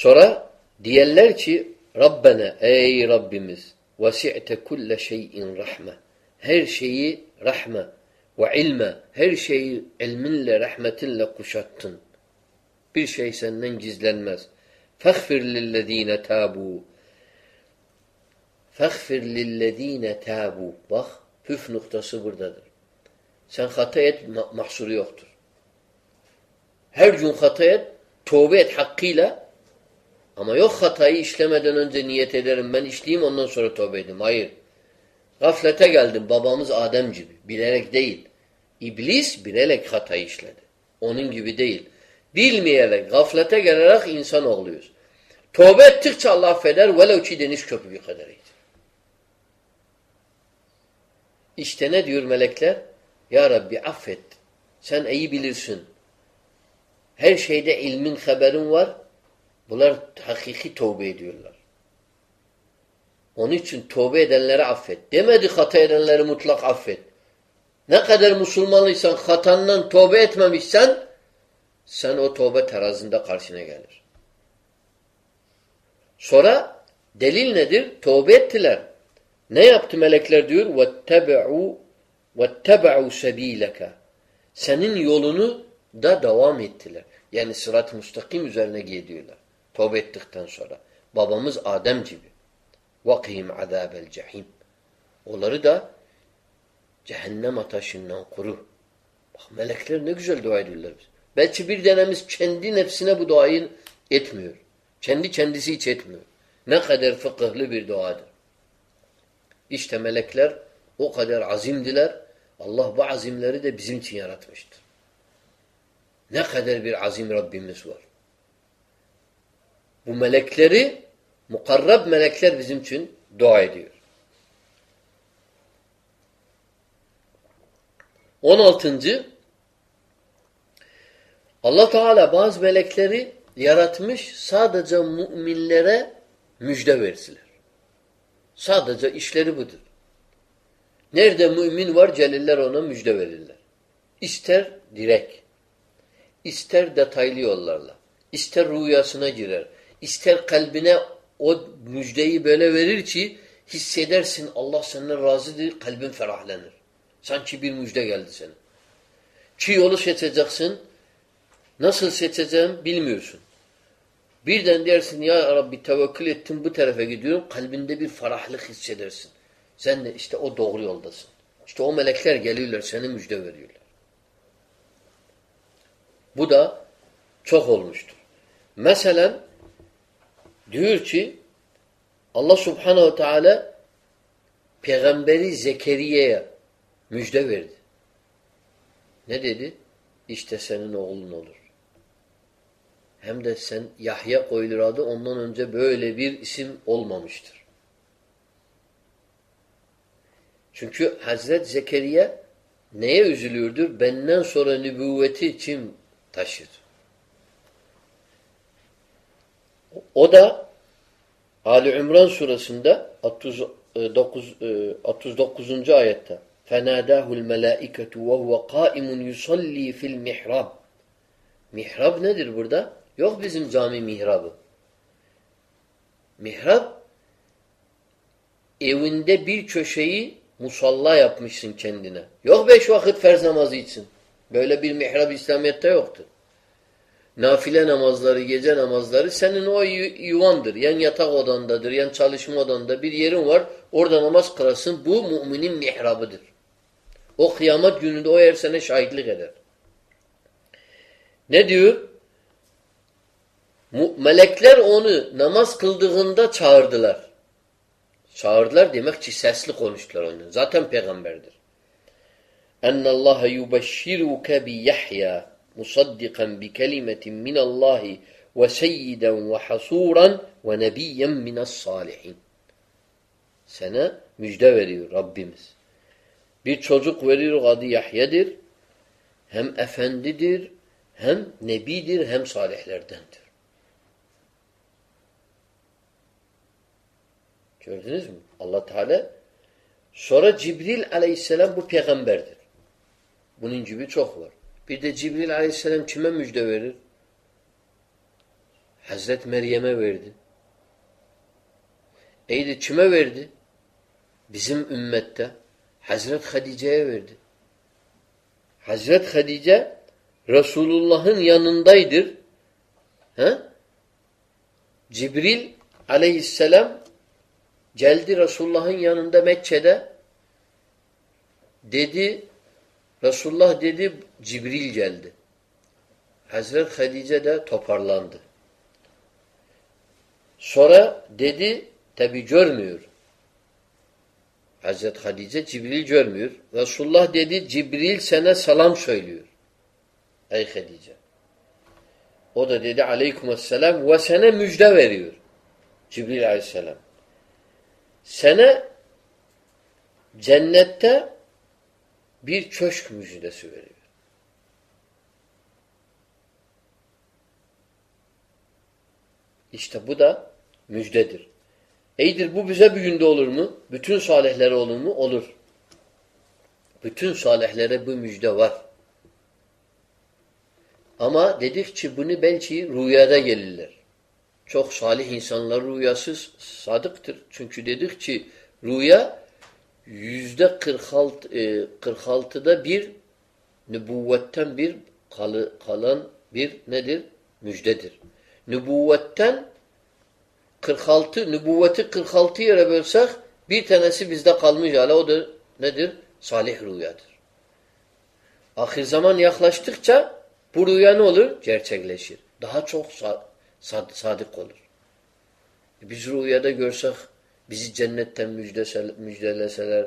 Sonra diyerler ki Rabbena ey Rabbimiz vesi'te kulle şeyin rahme. Her şeyi rahme, ve ilme her şeyi ilminle, rahmetinle kuşattın. Bir şey senden gizlenmez. Fagfir lillezine tabu. Fagfir lillezine tabu. Bak püf noktası buradadır. Sen hata et mahsuru yoktur. Her gün hata et, tövbe et hakkıyla ama yok hatayı işlemeden önce niyet ederim. Ben işleyeyim ondan sonra tövbe edeyim. Hayır. Gaflete geldim. Babamız Adem gibi. Bilerek değil. İblis bilerek hata işledi. Onun gibi değil. Bilmeyerek, gaflete gelerek insan oluyoruz. Tövbe ettikçe Allah affeder. Velev ki deniz köpüğü kadar iyidir. İşte ne diyor melekler? Ya Rabbi affet. Sen iyi bilirsin. Her şeyde ilmin haberin var. Bunlar hakiki tövbe ediyorlar. Onun için tövbe edenleri affet. Demedi hata edenleri mutlak affet. Ne kadar Müslümanlıysan hatandan tövbe etmemişsen sen o tövbe terazinde karşına gelir. Sonra delil nedir? Tövbe ettiler. Ne yaptı melekler diyor? وَاتَّبَعُوا وَاتَّبَعُوا سَب۪يلَكَ Senin yolunu da devam ettiler. Yani sırat-ı müstakim üzerine gidiyorlar. Tövbe ettikten sonra. Babamız Adem gibi. وَقِهِمْ عَذَابَ الْجَحِيمِ Onları da cehennem ateşinden koru. Bak melekler ne güzel dua ediyorlar biz. Belki bir denemiz kendi nefsine bu duayı etmiyor. Kendi kendisi hiç etmiyor. Ne kadar fıkıhlı bir duadır. İşte melekler o kadar azimdiler. Allah bu azimleri de bizim için yaratmıştır. Ne kadar bir azim Rabbimiz var. Bu melekleri mukarrab melekler bizim için dua ediyor. 16. Allah Teala bazı melekleri yaratmış sadece müminlere müjde versiler. Sadece işleri budur. Nerede mümin var celiller ona müjde verirler. İster direkt, ister detaylı yollarla, ister rüyasına girer, ister kalbine o müjdeyi böyle verir ki hissedersin Allah senden razıdır, kalbin ferahlanır. Sanki bir müjde geldi sana. Ki yolu seçeceksin, nasıl seçeceğim bilmiyorsun. Birden dersin ya Rabbi tevekkül ettim bu tarafa gidiyorum. Kalbinde bir ferahlık hissedersin. Sen de işte o doğru yoldasın. İşte o melekler geliyorlar seni müjde veriyorlar. Bu da çok olmuştur. Mesela diyor ki Allah subhanehu teala peygamberi Zekeriye'ye müjde verdi. Ne dedi? İşte senin oğlun olur. Hem de sen Yahya koyulur adı ondan önce böyle bir isim olmamıştır. Çünkü Hazret Zekeriya neye üzülürdür? Benden sonra nübüvveti kim taşır? O da Ali İmran surasında 39. 39. ayette فَنَادَاهُ الْمَلَائِكَةُ وَهُوَ قَائِمٌ يُصَلِّي فِي الْمِحْرَابِ Mihrab nedir burada? Yok bizim cami mihrabı. Mihrab evinde bir köşeyi musalla yapmışsın kendine. Yok beş vakit ferz namazı için. Böyle bir mihrab İslamiyet'te yoktur. Nafile namazları, gece namazları senin o yuvandır. Yan yatak odandadır, yan çalışma odanda bir yerin var. Orada namaz kılasın. Bu müminin mihrabıdır. O kıyamet gününde o yer sana şahitlik eder. Ne diyor? Melekler onu namaz kıldığında çağırdılar. Çağırdılar demek ki sesli konuştular onu. Zaten peygamberdir. اَنَّ اللّٰهَ يُبَشِّرُكَ بِيَحْيَا musaddikan bi kelimetin minallahi ve seyyiden ve hasuran ve nebiyyen minas salihin. Sana müjde veriyor Rabbimiz. Bir çocuk veriyor adı Yahya'dır. Hem efendidir, hem nebidir, hem salihlerdendir. Gördünüz mü? Allah Teala sonra Cibril aleyhisselam bu peygamberdir. Bunun gibi çok var. Bir de Cibril aleyhisselam kime müjde verir? Hazret Meryem'e verdi. Eydi kime verdi? Bizim ümmette. Hazret Hadice'ye verdi. Hazret Hadice Resulullah'ın yanındaydır. He? Cibril aleyhisselam geldi Resulullah'ın yanında Mekke'de dedi Resulullah dedi Cibril geldi. Hazret Hadice de toparlandı. Sonra dedi tabi görmüyor. Hazret Hadice Cibril görmüyor. Resulullah dedi Cibril sana selam söylüyor. Ey Hadice. O da dedi aleykümselam ve sana müjde veriyor. Cibril aleyhisselam. Sana cennette bir köşk müjdesi veriyor. İşte bu da müjdedir. Eydir bu bize bir günde olur mu? Bütün salihlere olur mu? Olur. Bütün salihlere bu müjde var. Ama dedik ki bunu belki rüyada gelirler. Çok salih insanlar rüyası sadıktır. Çünkü dedik ki rüya yüzde 46, e, 46'da bir nübüvvetten bir kalı, kalan bir nedir? Müjdedir. Nübüvvetten 46, nübüvveti 46 yere bölsek bir tanesi bizde kalmış hala o da nedir? Salih rüyadır. Ahir zaman yaklaştıkça bu rüya ne olur? Gerçekleşir. Daha çok sad sadık olur. Biz rüyada görsek bizi cennetten müjdeleseler,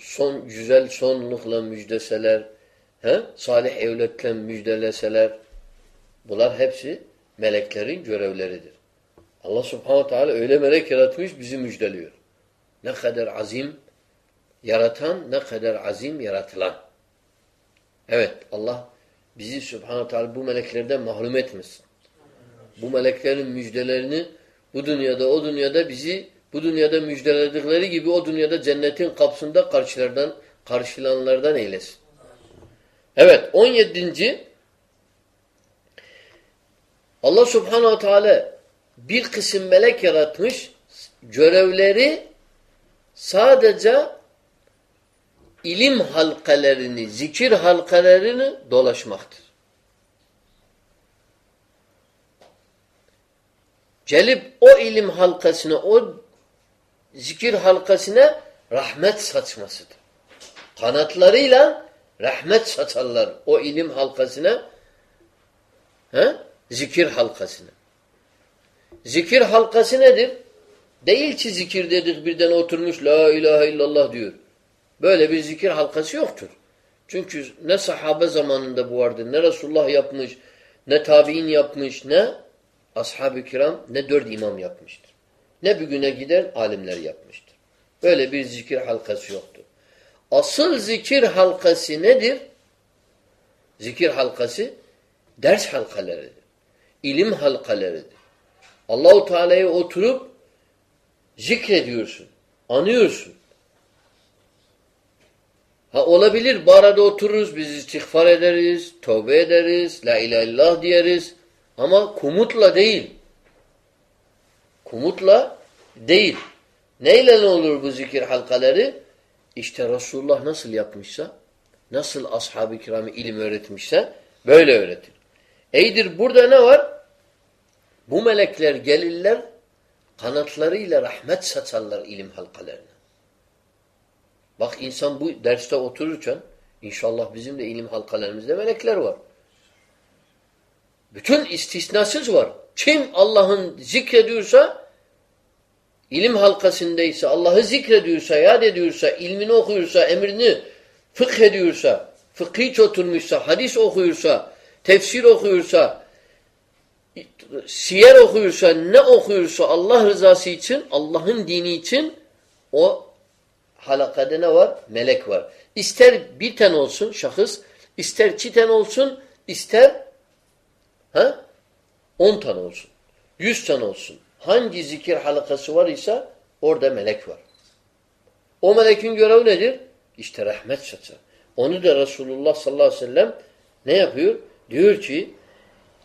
son güzel sonlukla müjdeseler, he? salih evletle müjdeleseler, bunlar hepsi meleklerin görevleridir. Allah subhanahu teala öyle melek yaratmış bizi müjdeliyor. Ne kadar azim yaratan, ne kadar azim yaratılan. Evet Allah bizi subhanahu teala bu meleklerden mahrum etmesin. Bu meleklerin müjdelerini bu dünyada o dünyada bizi bu dünyada müjdeledikleri gibi o dünyada cennetin kapısında karşılardan karşılanlardan eylesin. Evet 17. Allah subhanahu teala bir kısım melek yaratmış görevleri sadece ilim halkalarını, zikir halkalarını dolaşmaktır. Gelip o ilim halkasına, o zikir halkasına rahmet saçmasıdır. Kanatlarıyla rahmet saçarlar o ilim halkasına, he? zikir halkasına. Zikir halkası nedir? Değil ki zikir dedik birden oturmuş la ilahe illallah diyor. Böyle bir zikir halkası yoktur. Çünkü ne sahabe zamanında bu vardı, ne Resulullah yapmış, ne tabi'in yapmış, ne ashab-ı kiram, ne dört imam yapmıştır. Ne bir güne giden alimler yapmıştır. Böyle bir zikir halkası yoktur. Asıl zikir halkası nedir? Zikir halkası ders halkalarıdır. İlim halkalarıdır. Allahu Teala'ya oturup zikrediyorsun, anıyorsun. Ha olabilir bu arada otururuz, biz istiğfar ederiz, tövbe ederiz, la ilahe illallah diyeriz. Ama kumutla değil. Kumutla değil. Neyle ne olur bu zikir halkaları? İşte Resulullah nasıl yapmışsa, nasıl ashab-ı kiramı ilim öğretmişse böyle öğretir. Eydir burada ne var? Bu melekler gelirler, kanatlarıyla rahmet saçarlar ilim halkalarına. Bak insan bu derste otururken inşallah bizim de ilim halkalarımızda melekler var. Bütün istisnasız var. Kim Allah'ın zikrediyorsa ilim halkasındaysa, Allah'ı zikrediyorsa, yad ediyorsa, ilmini okuyorsa, emrini fıkh ediyorsa, fıkhi oturmuşsa, hadis okuyorsa, tefsir okuyorsa, siyer okuyorsa, ne okuyorsa Allah rızası için, Allah'ın dini için o halakada ne var? Melek var. İster bir tane olsun şahıs, ister tane olsun, ister ha? on tane olsun. Yüz tane olsun. Hangi zikir halakası var ise orada melek var. O melekin görevi nedir? İşte rahmet saçar. Onu da Resulullah sallallahu aleyhi ve sellem ne yapıyor? Diyor ki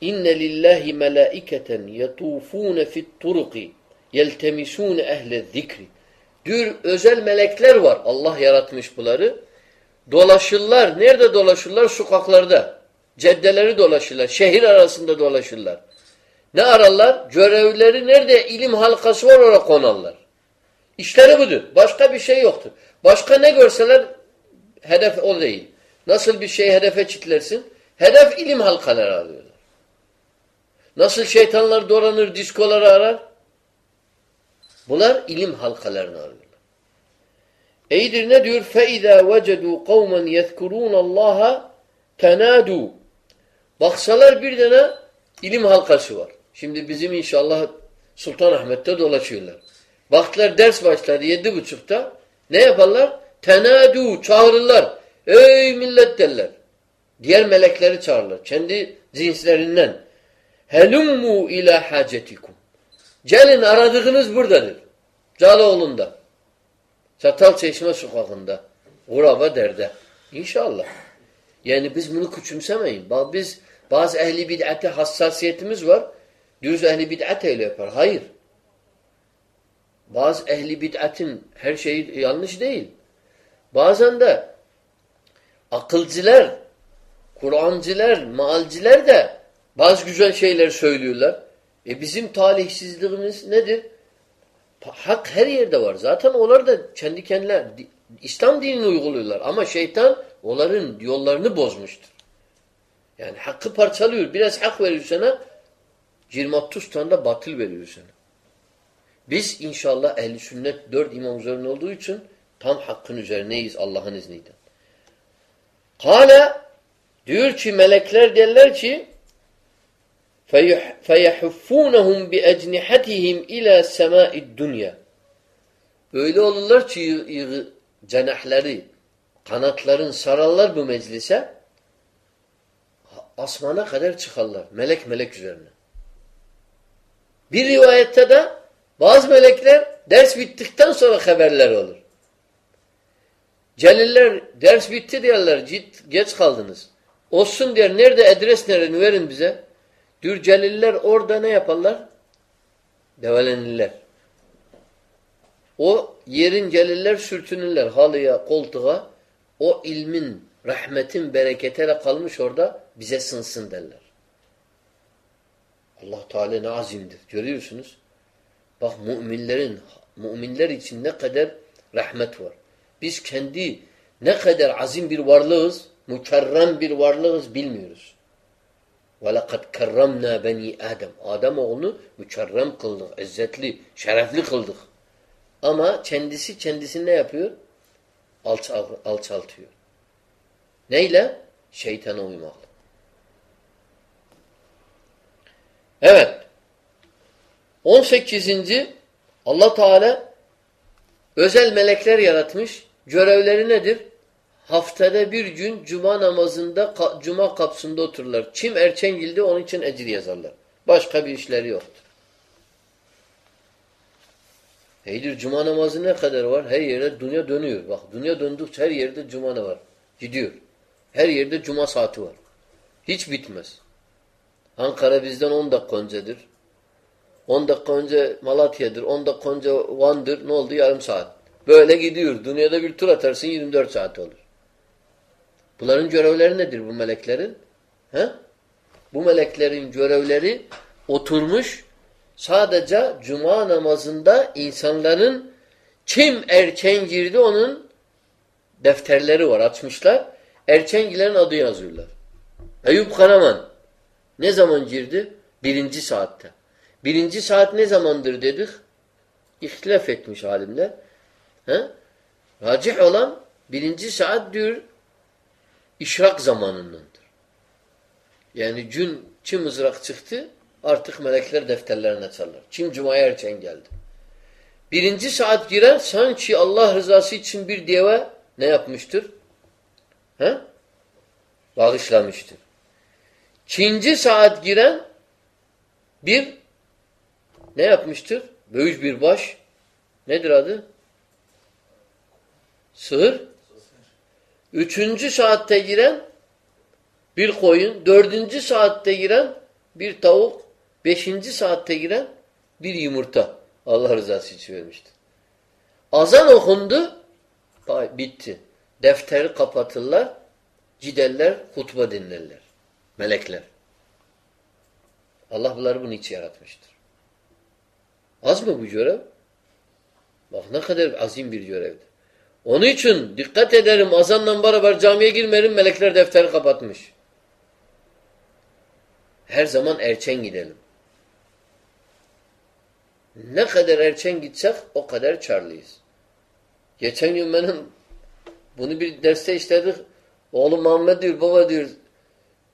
İnne lillahi melaiketen yetufune fit turuki yeltemisune ehle zikri Diyor özel melekler var. Allah yaratmış bunları. Dolaşırlar. Nerede dolaşırlar? Sokaklarda. Ceddeleri dolaşırlar. Şehir arasında dolaşırlar. Ne ararlar? Görevleri nerede? İlim halkası var oraya konarlar. İşleri budur. Başka bir şey yoktur. Başka ne görseler hedef o değil. Nasıl bir şey hedefe çitlersin? Hedef ilim halkaları arıyorlar. Nasıl şeytanlar dolanır, diskoları arar? Bunlar ilim halkalarını arıyorlar. Eydir ne diyor? فَاِذَا وَجَدُوا قَوْمًا يَذْكُرُونَ اللّٰهَ تَنَادُوا Baksalar bir tane ilim halkası var. Şimdi bizim inşallah Sultanahmet'te dolaşıyorlar. Baktılar ders başladı yedi buçukta. Ne yaparlar? Tenadu çağırırlar. Ey millet derler. Diğer melekleri çağırırlar. Kendi cinslerinden. Helummu ila hacetikum. Gelin aradığınız buradadır. Caloğlu'nda. Çatal Çeşme sokakında. Uraba derde. İnşallah. Yani biz bunu küçümsemeyin. Bak biz bazı ehli bid'ate hassasiyetimiz var. Düz ehli bid'at öyle yapar. Hayır. Bazı ehli bid'atin her şeyi yanlış değil. Bazen de akılcılar, Kur'ancılar, maalciler de bazı güzel şeyler söylüyorlar. E bizim talihsizliğimiz nedir? Hak her yerde var. Zaten onlar da kendi kendiler İslam dinini uyguluyorlar. Ama şeytan onların yollarını bozmuştur. Yani hakkı parçalıyor. Biraz hak veriyor sana 20-30 tane de batıl veriyor sana. Biz inşallah ehli sünnet dört imam üzerine olduğu için tam hakkın üzerineyiz Allah'ın izniyle. Kale diyor ki melekler derler ki فَيَحُفُّونَهُمْ بِاَجْنِحَتِهِمْ اِلَى سَمَاءِ الدُّنْيَا Öyle olurlar ki cenahları, kanatların sararlar bu meclise asmana kadar çıkarlar. Melek melek üzerine. Bir rivayette de bazı melekler ders bittikten sonra haberler olur. Celiller ders bitti diyorlar. Git, geç kaldınız. Olsun diyor. Nerede adres nerede verin bize. Dür celiller orada ne yaparlar? Develenirler. O yerin celiller sürtünürler halıya, koltuğa. O ilmin, rahmetin, bereketere kalmış orada bize sınsın derler. Allah Teala ne azimdir. Görüyorsunuz. Bak müminlerin, müminler için ne kadar rahmet var. Biz kendi ne kadar azim bir varlığız, mükerrem bir varlığız bilmiyoruz. وَلَقَدْ كَرَّمْنَا بَنِي Adem. Adem oğlunu mükerrem kıldık, izzetli, şerefli kıldık. Ama kendisi kendisini ne yapıyor? Alçal, alçaltıyor. Neyle? Şeytana uymakla. Evet. 18. Allah Teala özel melekler yaratmış. Görevleri nedir? Haftada bir gün cuma namazında cuma kapsında otururlar. Kim erken girdi onun için ecir yazarlar. Başka bir işleri yoktur. Heydir cuma namazı ne kadar var? Her yerde dünya dönüyor. Bak dünya döndükçe her yerde cuma var? Gidiyor. Her yerde cuma saati var. Hiç bitmez. Ankara bizden 10 dakika öncedir. 10 dakika önce Malatya'dır. 10 dakika önce Van'dır. Ne oldu? Yarım saat. Böyle gidiyor. Dünyada bir tur atarsın 24 saat olur. Bunların görevleri nedir bu meleklerin? He? Bu meleklerin görevleri oturmuş sadece cuma namazında insanların kim erken girdi onun defterleri var açmışlar. Erken giren adı yazıyorlar. Eyüp Karaman ne zaman girdi? Birinci saatte. Birinci saat ne zamandır dedik? İhtilaf etmiş alimler. He? Racih olan birinci saat diyor işrak zamanındandır. Yani gün kim mızrak çıktı artık melekler defterlerini açarlar. Kim cumaya erken geldi. Birinci saat giren sanki Allah rızası için bir deve ne yapmıştır? He? Bağışlamıştır. İkinci saat giren bir ne yapmıştır? Büyük bir baş. Nedir adı? Sığır. Üçüncü saatte giren bir koyun. Dördüncü saatte giren bir tavuk. Beşinci saatte giren bir yumurta. Allah rızası için vermiştir. Azan okundu. Bitti. Defteri kapatırlar. Giderler, hutba dinlerler. Melekler. Allah bunları bunun için yaratmıştır. Az mı bu görev? Bak ne kadar azim bir görevdir. Onun için dikkat ederim azanla beraber camiye girmeyelim melekler defteri kapatmış. Her zaman erken gidelim. Ne kadar erken gitsek o kadar çarlıyız. Geçen gün benim bunu bir derste işledik. Oğlum Muhammed diyor baba diyor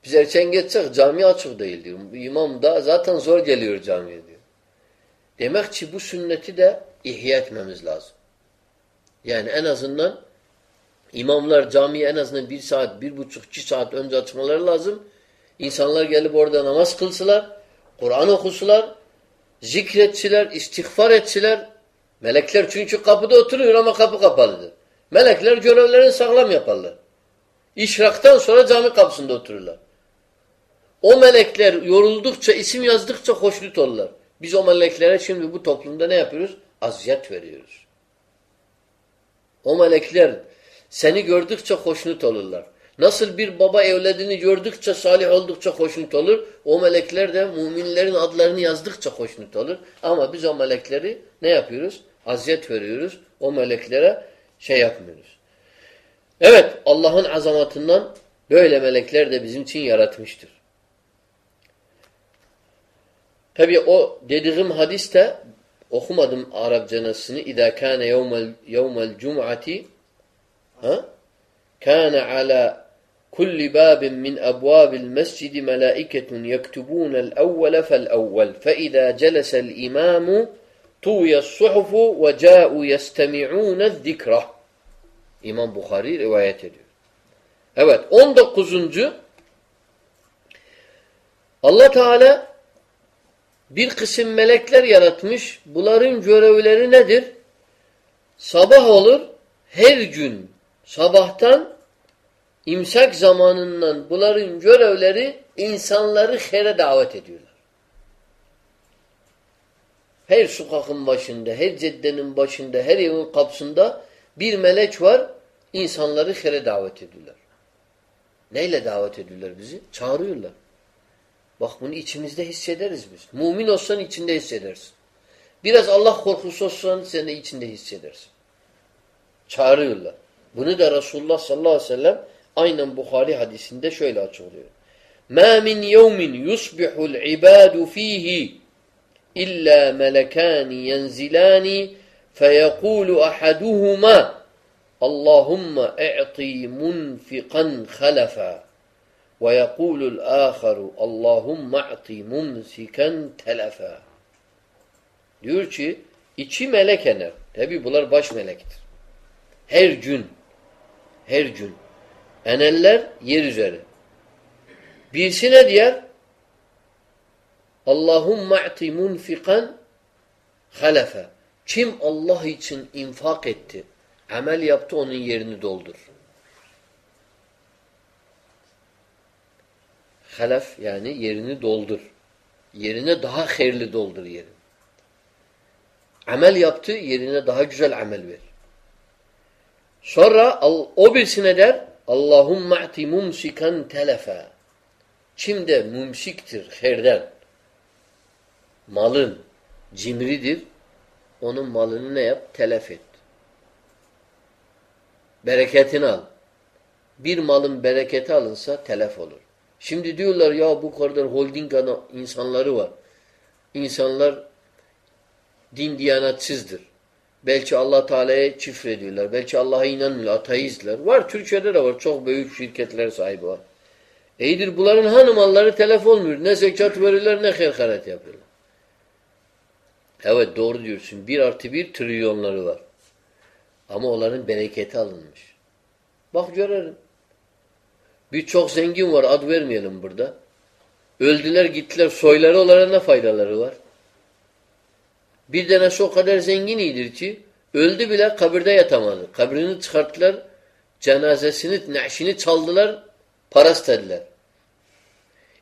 biz erken geçsek cami açık değil diyor. İmam da zaten zor geliyor camiye diyor. Demek ki bu sünneti de ihya etmemiz lazım. Yani en azından imamlar camiye en azından bir saat, bir buçuk, iki saat önce açmaları lazım. İnsanlar gelip orada namaz kılsılar, Kur'an okusular, zikretçiler, istiğfar etçiler. Melekler çünkü kapıda oturuyor ama kapı kapalıdır. Melekler görevlerini sağlam yaparlar. İşraktan sonra cami kapısında otururlar. O melekler yoruldukça, isim yazdıkça hoşnut olurlar. Biz o meleklere şimdi bu toplumda ne yapıyoruz? Aziyet veriyoruz. O melekler seni gördükçe hoşnut olurlar. Nasıl bir baba evladını gördükçe, salih oldukça hoşnut olur, o melekler de müminlerin adlarını yazdıkça hoşnut olur. Ama biz o melekleri ne yapıyoruz? Aziyet veriyoruz. O meleklere şey yapmıyoruz. Evet, Allah'ın azamatından böyle melekler de bizim için yaratmıştır. Tabi o dediğim hadiste okumadım Arapçanasını. İza kana yevmel yevmel cum'ati ha? Kana ala kulli babin min abwabil mescidi melaiketun yektubun el evvel fel evvel. Fe iza celese el imamu suhufu ve ca'u يستمعون zikra. İmam Bukhari rivayet ediyor. Evet 19. Allah Teala bir kısım melekler yaratmış. Bunların görevleri nedir? Sabah olur, her gün sabahtan imsak zamanından bunların görevleri insanları here davet ediyorlar. Her sokakın başında, her caddenin başında, her evin kapısında bir melek var, insanları here davet ediyorlar. Neyle davet ediyorlar bizi? Çağırıyorlar. Bak bunu içimizde hissederiz biz. Mümin olsan içinde hissedersin. Biraz Allah korkusu olsan sen de içinde hissedersin. Çağırıyorlar. Bunu da Resulullah sallallahu aleyhi ve sellem aynen Bukhari hadisinde şöyle açıklıyor. مَا مِنْ يَوْمٍ يُصْبِحُ الْعِبَادُ ف۪يهِ إِلَّا مَلَكَانِ يَنْزِلَانِ فَيَقُولُ أَحَدُهُمَا اللّٰهُمَّ اِعْطِي مُنْفِقًا خَلَفًا ve yekulul âkharu Allahümme a'ti mumsiken telefe. Diyor ki içi melek ener. Tabi bunlar baş melektir. Her gün her gün eneller yer üzeri. Birisi ne diyor? Allahümme a'ti munfikan halefe. Kim Allah için infak etti, amel yaptı onun yerini doldur. Halef yani yerini doldur. Yerine daha hayırlı doldur yerini. Amel yaptı, yerine daha güzel amel ver. Sonra o birisine der Allahümme a'ti mumsikan telefe. Kim de mumsiktir, herden, malın cimridir, onun malını ne yap? Telef et. Bereketini al. Bir malın bereketi alınsa telef olur. Şimdi diyorlar ya bu kadar holding ana insanları var. İnsanlar din diyanatsızdır. Belki Allah Teala'ya çifrediyorlar. Belki Allah'a inanmıyorlar. Ateistler. Var Türkiye'de de var. Çok büyük şirketler sahibi var. İyidir bunların hanım malları telef olmuyor. Ne zekat verirler ne herkaret yapıyorlar. Evet doğru diyorsun. Bir artı bir trilyonları var. Ama onların bereketi alınmış. Bak görelim. Birçok zengin var. Ad vermeyelim burada. Öldüler gittiler. Soyları onlara ne faydaları var? Bir tanesi o kadar zengin iyidir ki öldü bile kabirde yatamadı. Kabrini çıkarttılar. Cenazesini, neşini çaldılar. Para istediler.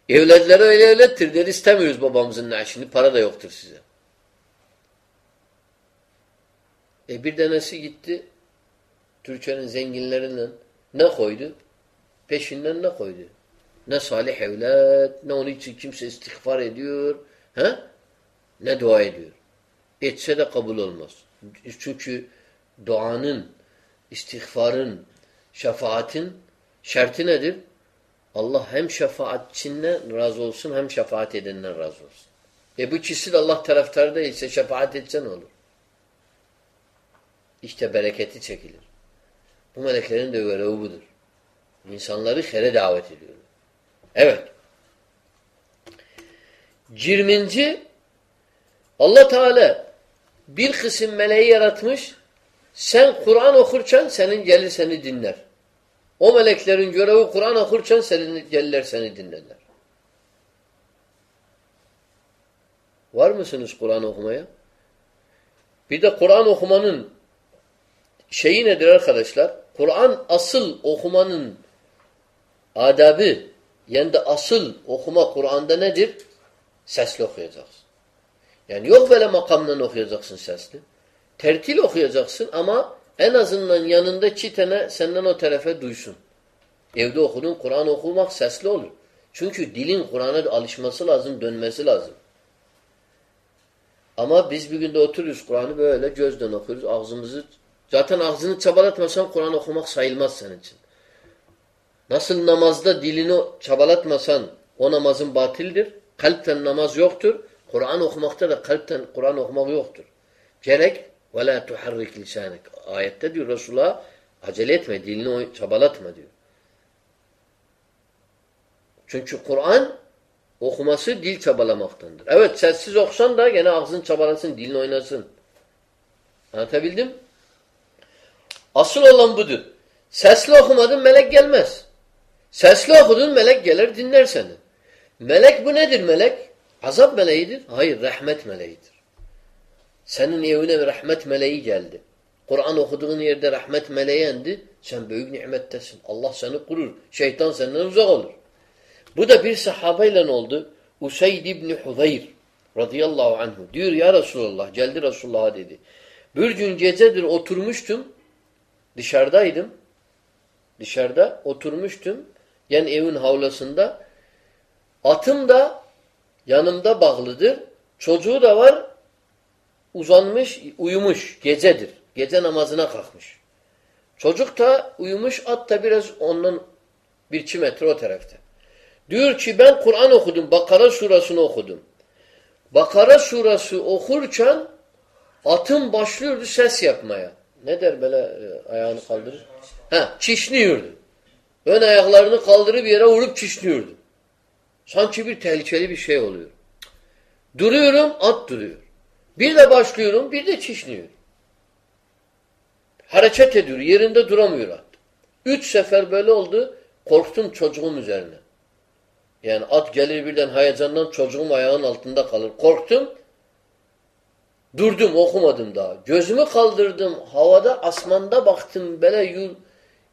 Evladları öyle öylettir. Der istemiyoruz babamızın neşini. Para da yoktur size. E bir tanesi gitti. Türkiye'nin zenginlerinden ne koydu? Peşinden ne koydu? Ne salih evlat, ne onun için kimse istiğfar ediyor, he? ne dua ediyor. Etse de kabul olmaz. Çünkü duanın, istiğfarın, şefaatin şartı nedir? Allah hem şefaatçinden razı olsun hem şefaat edenden razı olsun. E bu kişi de Allah taraftarı değilse şefaat etse ne olur? İşte bereketi çekilir. Bu meleklerin de görevi budur. İnsanları şere davet ediyorlar. Evet. Cirminci Allah Teala bir kısım meleği yaratmış. Sen Kur'an okurken senin gelir seni dinler. O meleklerin görevi Kur'an okurken senin gelirler seni dinlerler. Var mısınız Kur'an okumaya? Bir de Kur'an okumanın şeyi nedir arkadaşlar? Kur'an asıl okumanın adabı yani de asıl okuma Kur'an'da nedir? Sesli okuyacaksın. Yani yok böyle makamdan okuyacaksın sesli. Tertil okuyacaksın ama en azından yanında iki tane senden o tarafa duysun. Evde okudun Kur'an okumak sesli olur. Çünkü dilin Kur'an'a alışması lazım, dönmesi lazım. Ama biz bir günde oturuyoruz Kur'an'ı böyle gözden okuyoruz. Ağzımızı zaten ağzını çabalatmasan Kur'an okumak sayılmaz senin için. Nasıl namazda dilini çabalatmasan o namazın batildir. Kalpten namaz yoktur. Kur'an okumakta da kalpten Kur'an okumak yoktur. Gerek ve la tuharrik lisanek. Ayette diyor Resulullah acele etme, dilini çabalatma diyor. Çünkü Kur'an okuması dil çabalamaktandır. Evet sessiz okusan da gene ağzın çabalasın, dilin oynasın. Anlatabildim? Asıl olan budur. Sesli okumadın melek gelmez. Sesli okudun melek gelir dinler seni. Melek bu nedir melek? Azap meleğidir. Hayır rahmet meleğidir. Senin evine bir rahmet meleği geldi. Kur'an okuduğun yerde rahmet meleği indi. Sen büyük nimettesin. Allah seni kurur. Şeytan senden uzak olur. Bu da bir sahabeyle oldu? Usayd İbni Hudayr radıyallahu anhu. Diyor ya Resulallah geldi Resulullah'a dedi. Bir gün gecedir oturmuştum. Dışarıdaydım. Dışarıda oturmuştum. Yani evin havlasında. Atım da yanımda bağlıdır. Çocuğu da var. Uzanmış, uyumuş. Gecedir. Gece namazına kalkmış. Çocuk da uyumuş. At da biraz ondan bir iki metre o tarafta. Diyor ki ben Kur'an okudum. Bakara surasını okudum. Bakara surası okurken atım başlıyordu ses yapmaya. Ne der böyle e, ayağını kaldırır? Ha, çişniyordu. Ön ayaklarını kaldırıp yere vurup çişniyordu. Sanki bir tehlikeli bir şey oluyor. Duruyorum, at duruyor. Bir de başlıyorum, bir de çişniyor. Hareket ediyor, yerinde duramıyor at. Üç sefer böyle oldu, korktum çocuğum üzerine. Yani at gelir birden heyecandan çocuğum ayağın altında kalır. Korktum. Durdum okumadım daha. Gözümü kaldırdım. Havada asmanda baktım. Böyle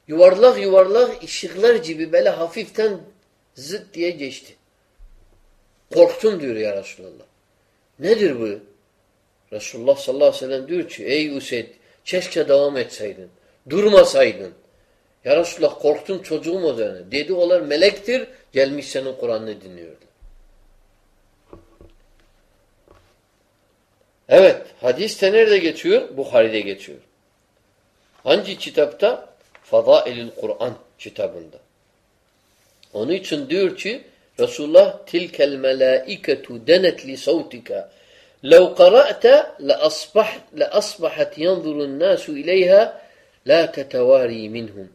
yuvarlak yuvarlak ışıklar gibi böyle hafiften zıt diye geçti. Korktum diyor ya Resulallah. Nedir bu? Resulullah sallallahu aleyhi ve sellem diyor ki ey Useyd keşke devam etseydin. Durmasaydın. Ya Resulullah korktum çocuğum o üzerine. Dedi olar melektir. Gelmiş senin Kur'an'ını dinliyordu. Evet. Hadis de nerede geçiyor? Bukhari'de geçiyor. Hangi kitapta? Fadailil Kur'an kitabında. Onun için diyor ki Resulullah tilkel melaiketu denet li savtika lev qara'te le asbah le asbahat yanzurun nasu ileyha la tetevari minhum.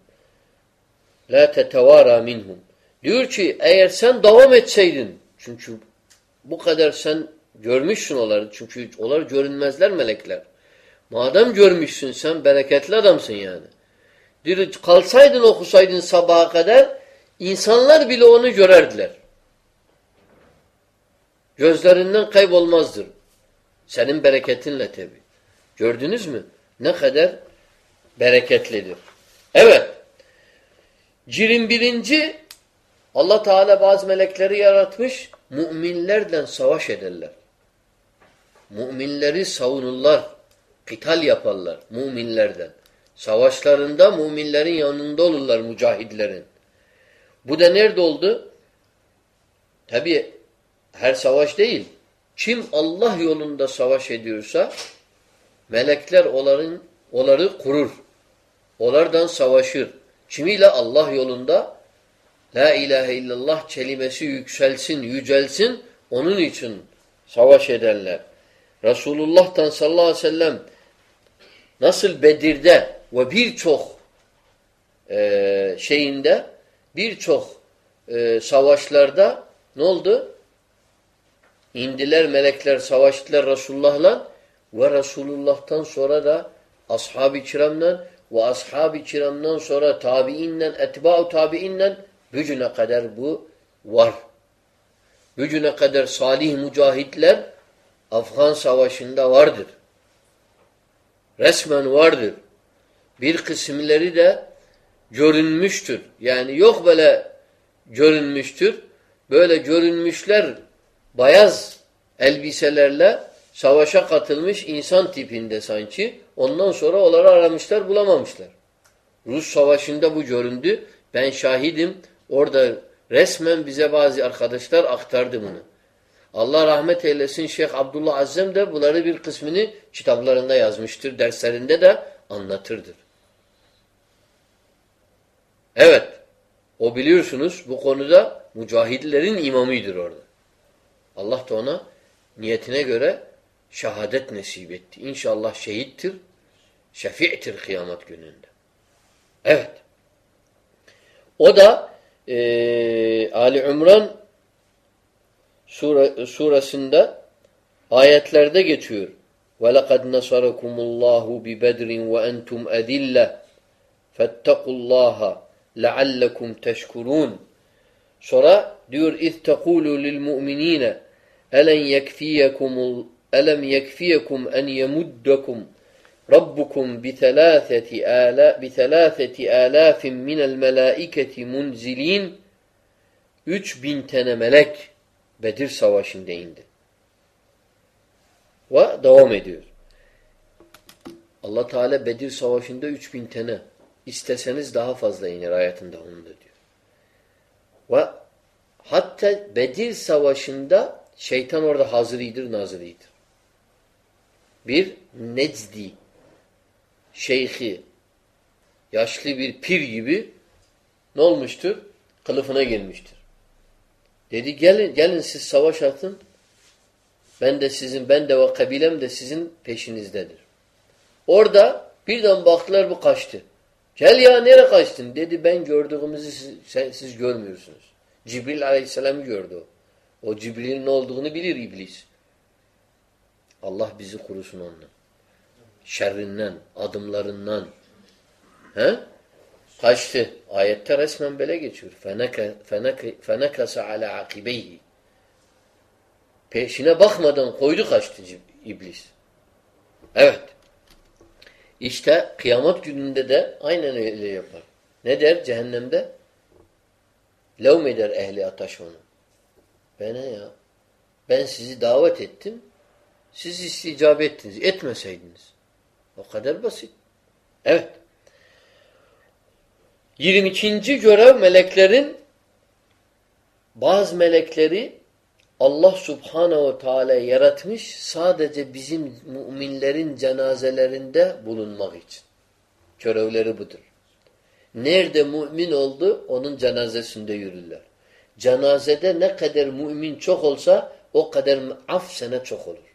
La tetevara minhum. Diyor ki eğer sen devam etseydin çünkü bu kadar sen görmüşsün onları çünkü onlar görünmezler melekler. Madem görmüşsün sen bereketli adamsın yani. Kalsaydın okusaydın sabaha kadar insanlar bile onu görerdiler. Gözlerinden kaybolmazdır. Senin bereketinle tabi. Gördünüz mü? Ne kadar bereketlidir. Evet. Cirin birinci Allah Teala bazı melekleri yaratmış müminlerle savaş ederler. Müminleri savunurlar. Kital yaparlar müminlerden. Savaşlarında müminlerin yanında olurlar mücahidlerin. Bu da nerede oldu? Tabi her savaş değil. Kim Allah yolunda savaş ediyorsa melekler onların, onları kurur. Onlardan savaşır. Kimiyle Allah yolunda La ilahe illallah kelimesi yükselsin, yücelsin. Onun için savaş edenler. Resulullah'tan sallallahu aleyhi ve sellem nasıl Bedir'de ve birçok e, şeyinde birçok e, savaşlarda ne oldu? İndiler melekler savaştılar Resulullah'la ve Resulullah'tan sonra da ashab-ı kiramla ve ashab-ı kiramdan sonra tabiinle, etba'u tabiinle gücüne kadar bu var. Gücüne kadar salih mücahitler Afgan savaşında vardır. Resmen vardır. Bir kısımları da görünmüştür. Yani yok böyle görünmüştür. Böyle görünmüşler bayaz elbiselerle savaşa katılmış insan tipinde sanki. Ondan sonra onları aramışlar bulamamışlar. Rus savaşında bu göründü. Ben şahidim. Orada resmen bize bazı arkadaşlar aktardı bunu. Allah rahmet eylesin Şeyh Abdullah Azzem de bunları bir kısmını kitaplarında yazmıştır. Derslerinde de anlatırdır. Evet. O biliyorsunuz bu konuda mücahidlerin imamıdır orada. Allah da ona niyetine göre şehadet nasip etti. İnşallah şehittir, şefi'tir kıyamet gününde. Evet. O da e, Ali İmran sure, suresinde ayetlerde geçiyor. وَلَقَدْ نَصَرَكُمُ اللّٰهُ بِبَدْرٍ وَاَنْتُمْ اَذِلَّ فَاتَّقُوا اللّٰهَ لَعَلَّكُمْ تَشْكُرُونَ Sonra diyor اِذْ تَقُولُوا لِلْمُؤْمِنِينَ أَلَنْ يَكْفِيَكُمُ أَلَمْ يَكْفِيَكُمْ أَنْ يَمُدَّكُمْ رَبُّكُمْ بِثَلَاثَةِ آلاف, بثلاثة آلاف مِنَ الْمَلَائِكَةِ مُنْزِلِينَ Üç bin tane melek Bedir Savaşı'nda indi. Ve devam ediyor. Allah Teala Bedir Savaşı'nda üç bin tane isteseniz daha fazla iner ayetinde onun diyor. Ve hatta Bedir Savaşı'nda şeytan orada hazırıdır, nazırıdır. Bir Necdi şeyhi yaşlı bir pir gibi ne olmuştur? Kılıfına girmiştir. Dedi gelin gelin siz savaş atın. Ben de sizin ben de ve kabilem de sizin peşinizdedir. Orada birden baktılar bu kaçtı. Gel ya nereye kaçtın? Dedi ben gördüğümüzü siz, siz görmüyorsunuz. Cibril aleyhisselam'ı gördü o. O Cibril'in ne olduğunu bilir iblis. Allah bizi kurusun ondan. Şerrinden, adımlarından. He? Kaçtı. Ayette resmen böyle geçiyor. فَنَكَسَ عَلَى عَقِبَيْهِ Peşine bakmadan koydu kaçtı iblis. Evet. İşte kıyamet gününde de aynen öyle yapar. Ne der cehennemde? Levm eder ehli ataş onu. Bana ya. Ben sizi davet ettim. Siz isticap ettiniz. Etmeseydiniz. O kadar basit. Evet. 22. görev meleklerin bazı melekleri Allah subhanehu teala yaratmış sadece bizim müminlerin cenazelerinde bulunmak için. Görevleri budur. Nerede mümin oldu onun cenazesinde yürürler. Cenazede ne kadar mümin çok olsa o kadar af sene çok olur.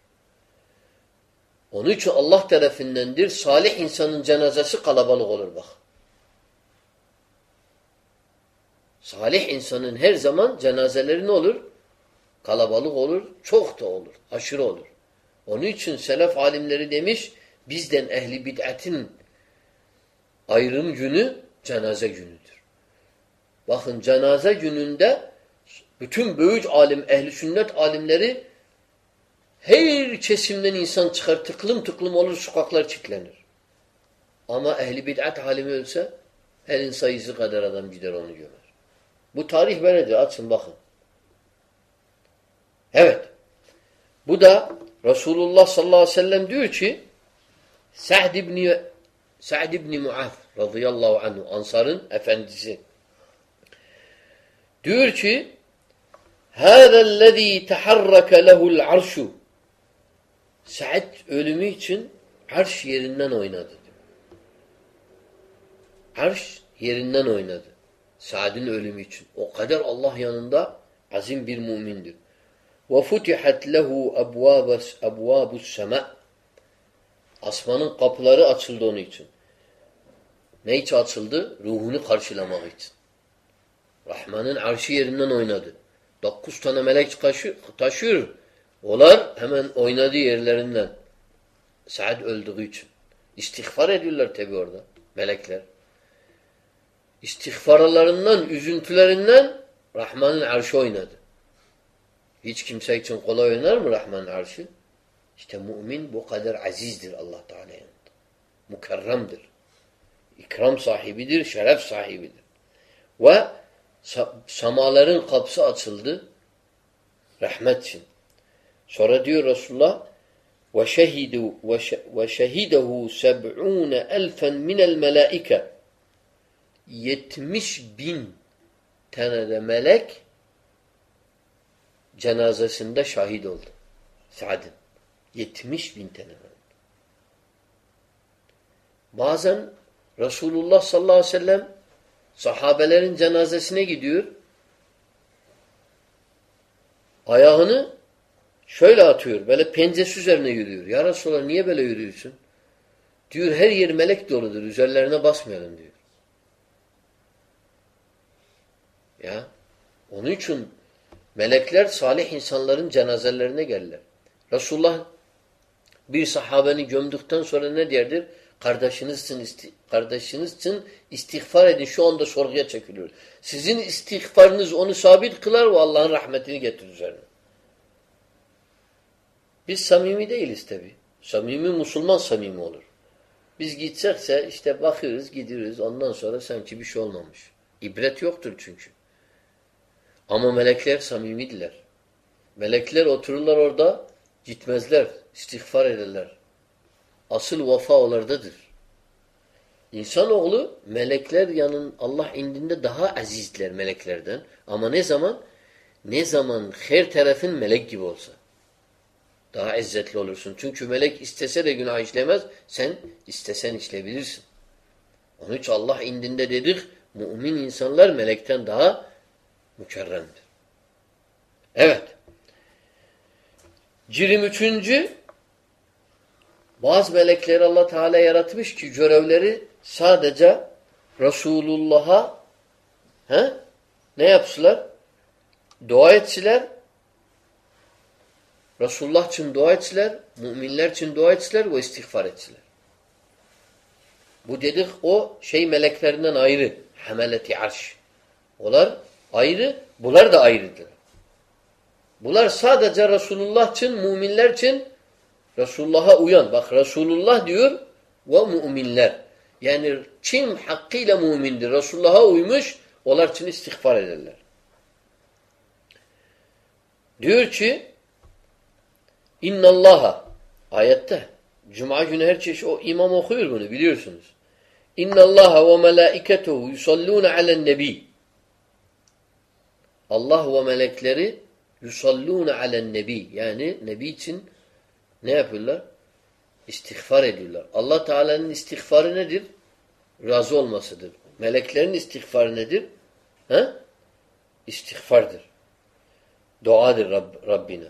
Onun için Allah tarafındandır. Salih insanın cenazesi kalabalık olur bak. Salih insanın her zaman cenazeleri ne olur? Kalabalık olur, çok da olur, aşırı olur. Onun için selef alimleri demiş, bizden ehli bid'atin ayrım günü cenaze günüdür. Bakın cenaze gününde bütün büyük alim, ehli sünnet alimleri her kesimden insan çıkar, tıklım tıklım olur, sokaklar çitlenir. Ama ehli bid'at alimi ölse, elin sayısı kadar adam gider onu gömer. Bu tarih böyledir. Açın bakın. Evet. Bu da Resulullah sallallahu aleyhi ve sellem diyor ki Sa'd ibn Sa'd ibn Muaz radıyallahu anhu Ansar'ın efendisi diyor ki هَذَا الَّذ۪ي تَحَرَّكَ لَهُ الْعَرْشُ Sa'd ölümü için arş yerinden oynadı. Arş yerinden oynadı. Sa'd'in ölümü için. O kadar Allah yanında azim bir mümindir. وَفُتِحَتْ لَهُ أَبْوَابُ السَّمَاءِ Asmanın kapıları açıldı onun için. Ne için açıldı? Ruhunu karşılamak için. Rahman'ın arşı yerinden oynadı. Dokuz tane melek taşıyor. Onlar hemen oynadı yerlerinden. Saad öldüğü için. İstiğfar ediyorlar tabi orada. Melekler. İstiğfarlarından, üzüntülerinden Rahman'ın arşı oynadı. Hiç kimse için kolay oynar mı Rahman arşı? İşte mümin bu kadar azizdir Allah Teala yanında. Mukarremdir. İkram sahibidir, şeref sahibidir. Ve samaların kapısı açıldı rahmet için. Sonra diyor Resulullah ve şehidu ve şehidehu seb'ûne elfen minel melaike 70 bin tane de melek cenazesinde şahit oldu. Sa'd'ın. 70 bin tane. Bazen Resulullah sallallahu aleyhi ve sellem sahabelerin cenazesine gidiyor. Ayağını şöyle atıyor. Böyle pencesi üzerine yürüyor. Ya Resulallah niye böyle yürüyorsun? Diyor her yer melek doludur. Üzerlerine basmayalım diyor. Ya onun için melekler salih insanların cenazelerine gelirler. Resulullah bir sahabeni gömdükten sonra ne derdir? Kardeşiniz için, kardeşiniz için istiğfar edin. Şu anda sorguya çekiliyor. Sizin istiğfarınız onu sabit kılar ve Allah'ın rahmetini getirir üzerine. Biz samimi değiliz tabi. Samimi Müslüman samimi olur. Biz gitsekse işte bakıyoruz, gidiyoruz. Ondan sonra sanki bir şey olmamış. İbret yoktur çünkü. Ama melekler samimidiler. Melekler otururlar orada, gitmezler, istiğfar ederler. Asıl vefa onlardadır. İnsanoğlu melekler yanın Allah indinde daha azizler meleklerden. Ama ne zaman? Ne zaman her tarafın melek gibi olsa. Daha izzetli olursun. Çünkü melek istese de günah işlemez. Sen istesen işleyebilirsin. Onun için Allah indinde dedik mümin insanlar melekten daha mükerremdir. Evet. Cirim üçüncü bazı melekleri Allah Teala yaratmış ki görevleri sadece Resulullah'a he, ne yapsılar? Dua etsiler. Resulullah için dua etsiler. Müminler için dua etsiler ve istiğfar etsiler. Bu dedik o şey meleklerinden ayrı. Hameleti arş. Onlar ayrı. Bunlar da ayrıdır. Bunlar sadece Resulullah için, müminler için Resulullah'a uyan. Bak Resulullah diyor ve müminler. Yani kim hakkıyla mümindir, Resulullah'a uymuş, onlar için istiğfar ederler. Diyor ki İnnallaha ayette Cuma günü her çeşit o imam okuyor bunu biliyorsunuz. İnnallaha ve melaiketuhu yusalluna alen nebi. Allah ve melekleri yusalluna alen nebi. Yani nebi için ne yapıyorlar? İstiğfar ediyorlar. Allah Teala'nın istiğfarı nedir? Razı olmasıdır. Meleklerin istiğfarı nedir? He? İstiğfardır. Duadır Rab, Rabbine.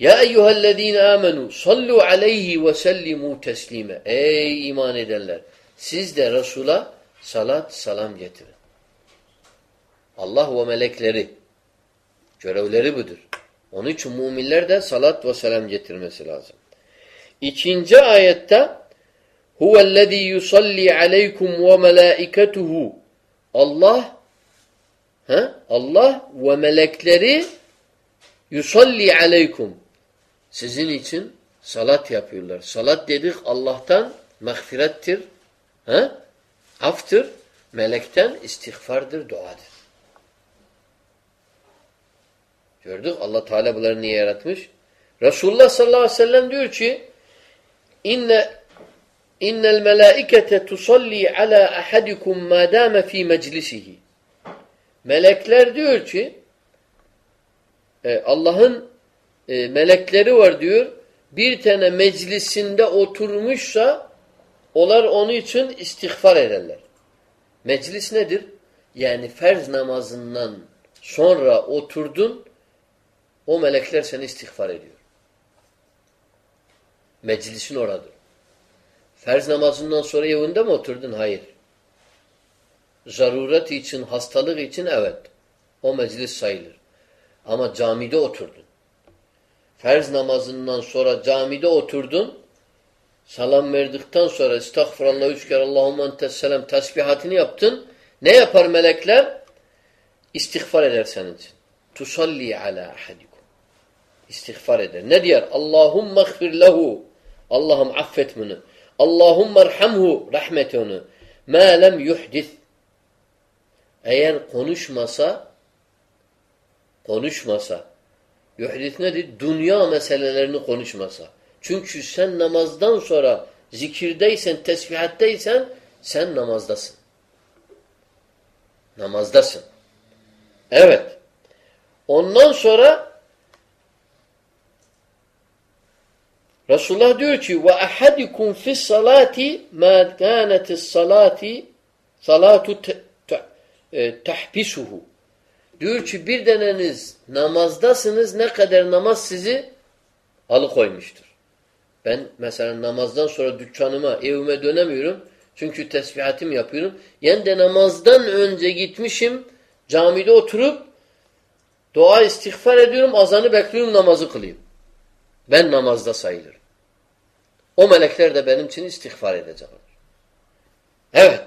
Ya eyyühellezine amenu sallu aleyhi ve sellimu teslime. Ey iman edenler! Siz de Resul'a salat salam getirin. Allah ve melekleri görevleri budur. Onun için müminler de salat ve selam getirmesi lazım. İkinci ayette huvellezî yusalli aleykum ve melâiketuhu Allah he? Allah ve melekleri yusalli aleykum sizin için salat yapıyorlar. Salat dedik Allah'tan mağfirettir. He? Aftır. Melekten istiğfardır, duadır. Gördük Allah Teala bunları niye yaratmış? Resulullah sallallahu aleyhi ve sellem diyor ki inne innel melaikete tusalli ala ahadikum ma dama fi meclisihi. Melekler diyor ki e, Allah'ın e, melekleri var diyor. Bir tane meclisinde oturmuşsa onlar onun için istiğfar ederler. Meclis nedir? Yani ferz namazından sonra oturdun o melekler seni istiğfar ediyor. Meclisin oradır. Ferz namazından sonra evinde mi oturdun? Hayır. Zaruret için, hastalık için evet. O meclis sayılır. Ama camide oturdun. Ferz namazından sonra camide oturdun. Salam verdikten sonra estağfurullah üç kere Allahümme entesselam tesbihatini yaptın. Ne yapar melekler? İstiğfar eder senin için. Tusalli ala ahadikum. İstiğfar eder. Ne diyor? Allahümme gfir lehu. Allah'ım affet bunu. Allahümme erhamhu. Rahmet onu. Ma lem yuhdis. Eğer konuşmasa konuşmasa yuhdis nedir? Dünya meselelerini konuşmasa. Çünkü sen namazdan sonra zikirdeysen, tesbihatteysen sen namazdasın. Namazdasın. Evet. Ondan sonra Resulullah diyor ki ve ahadikum fi salati ma kanat salati salatu e, tahbisuhu. Diyor ki bir deneniz namazdasınız ne kadar namaz sizi alıkoymuştur. Ben mesela namazdan sonra dükkanıma, evime dönemiyorum. Çünkü tesbihatimi yapıyorum. Yani de namazdan önce gitmişim camide oturup dua istiğfar ediyorum, azanı bekliyorum, namazı kılayım. Ben namazda sayılırım. O melekler de benim için istiğfar edecekler. Evet.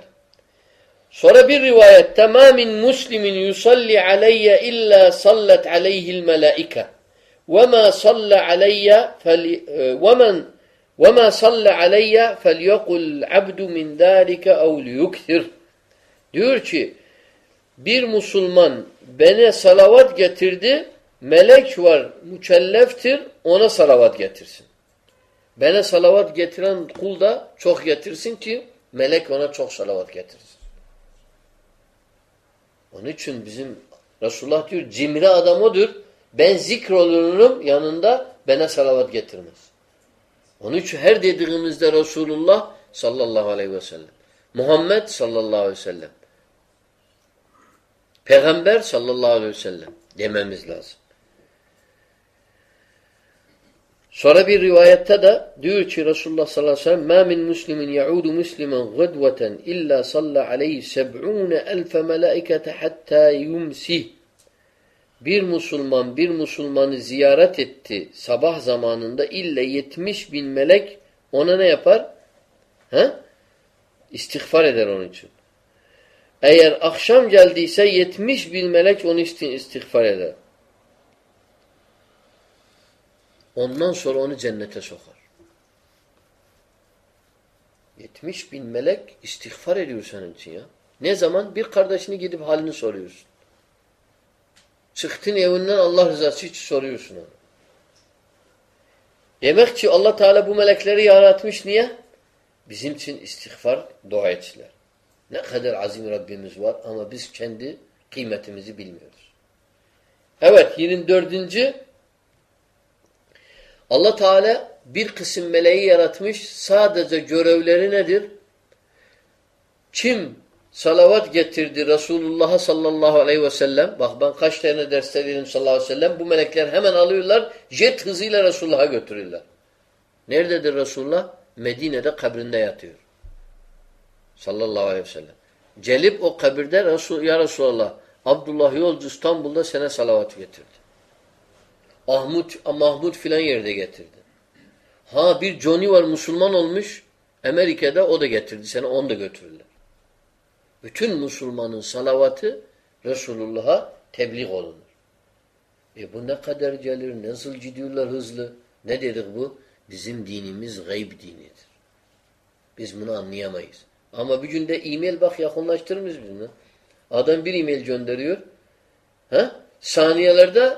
Sonra bir rivayette ma min muslimin yusalli aleyye illa sallat aleyhi'l melaike ve ma salla aleyye ve men ve ma salla aleyye felyekul abdu min zalika ev liyukthir. Diyor ki bir Müslüman bana salavat getirdi, melek var, mükelleftir, ona salavat getirsin. Bana salavat getiren kul da çok getirsin ki melek ona çok salavat getirsin. Onun için bizim Resulullah diyor cimri adam odur. Ben zikrolurum yanında bana salavat getirmez. Onun için her dediğimizde Resulullah sallallahu aleyhi ve sellem. Muhammed sallallahu aleyhi ve sellem. Peygamber sallallahu aleyhi ve sellem dememiz lazım. Sonra bir rivayette de diyor ki Resulullah sallallahu aleyhi ve sellem مَا مِنْ مُسْلِمٍ يَعُودُ مُسْلِمًا غَدْوَةً إِلَّا صَلَّ عَلَيْهِ سَبْعُونَ أَلْفَ مَلَائِكَةَ حَتَّى يُمْسِهِ Bir Müslüman bir Müslümanı ziyaret etti sabah zamanında illa yetmiş bin melek ona ne yapar? He? İstiğfar eder onun için. Eğer akşam geldiyse yetmiş bin melek onu istiğfar eder. Ondan sonra onu cennete sokar. Yetmiş bin melek istiğfar ediyor senin için ya. Ne zaman? Bir kardeşini gidip halini soruyorsun. Çıktın evinden Allah rızası için soruyorsun onu. Demek ki Allah Teala bu melekleri yaratmış niye? Bizim için istiğfar dua etsinler. Ne kadar azim Rabbimiz var ama biz kendi kıymetimizi bilmiyoruz. Evet 24. Allah Teala bir kısım meleği yaratmış. Sadece görevleri nedir? Kim salavat getirdi Resulullah'a sallallahu aleyhi ve sellem. Bak ben kaç tane derste verdim sallallahu aleyhi ve sellem. Bu melekler hemen alıyorlar. Jet hızıyla Resulullah'a götürürler. Nerededir Resulullah? Medine'de kabrinde yatıyor. Sallallahu aleyhi ve sellem. Celip o kabirde Resul, ya Resulallah Abdullah yolcu İstanbul'da sana salavat getirdi. Ahmut, Mahmud filan yerde getirdi. Ha bir Johnny var Müslüman olmuş Amerika'da o da getirdi. Sana onu da götürürler. Bütün Müslümanın salavatı Resulullah'a tebliğ olunur. E bu ne kadar gelir? Nasıl gidiyorlar hızlı? Ne dedik bu? Bizim dinimiz gayb dinidir. Biz bunu anlayamayız. Ama bir günde e-mail bak yakınlaştırır mıyız bunu? Adam bir e-mail gönderiyor. Ha? Saniyelerde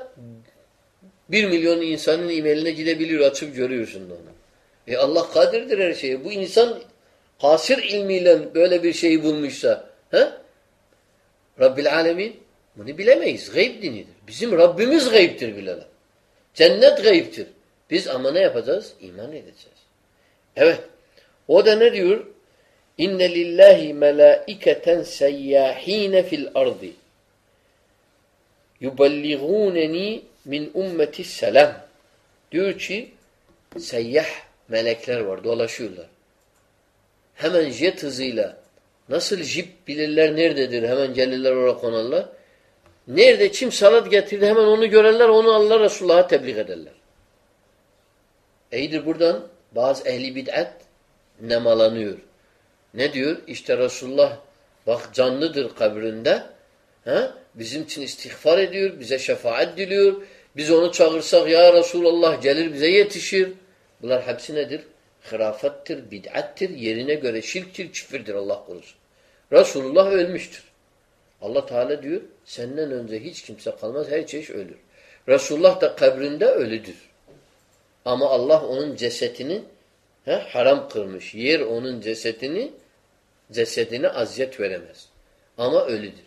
bir milyon insanın e-mailine gidebiliyor. Açıp görüyorsun onu. E Allah kadirdir her şeye. Bu insan kasir ilmiyle böyle bir şeyi bulmuşsa he? Rabbil alemin bunu bilemeyiz. Gayb dinidir. Bizim Rabbimiz gayiptir bileler. Cennet gayiptir. Biz ama ne yapacağız? İman edeceğiz. Evet. O da ne diyor? İnne lillahi melaiketen seyyahine fil ardi yuballiğuneni min ümmeti selam. Diyor ki seyyah melekler var dolaşıyorlar. Hemen jet hızıyla nasıl jip bilirler nerededir hemen gelirler oraya konarlar. Nerede kim salat getirdi hemen onu görürler onu Allah Resulullah'a tebliğ ederler. İyidir buradan bazı ehli bid'at nemalanıyor. Ne diyor? İşte Resulullah bak canlıdır kabrinde. Ha? Bizim için istiğfar ediyor, bize şefaat diliyor. Biz onu çağırsak ya Resulallah gelir bize yetişir. Bunlar hepsi nedir? Hırafattir, bid'attir, yerine göre şirktir, çifirdir Allah korusun. Resulullah ölmüştür. Allah Teala diyor senden önce hiç kimse kalmaz her çeşit ölür. Resulullah da kabrinde ölüdür. Ama Allah onun cesetini he, haram kılmış. Yer onun cesetini cesedine aziyet veremez. Ama ölüdür.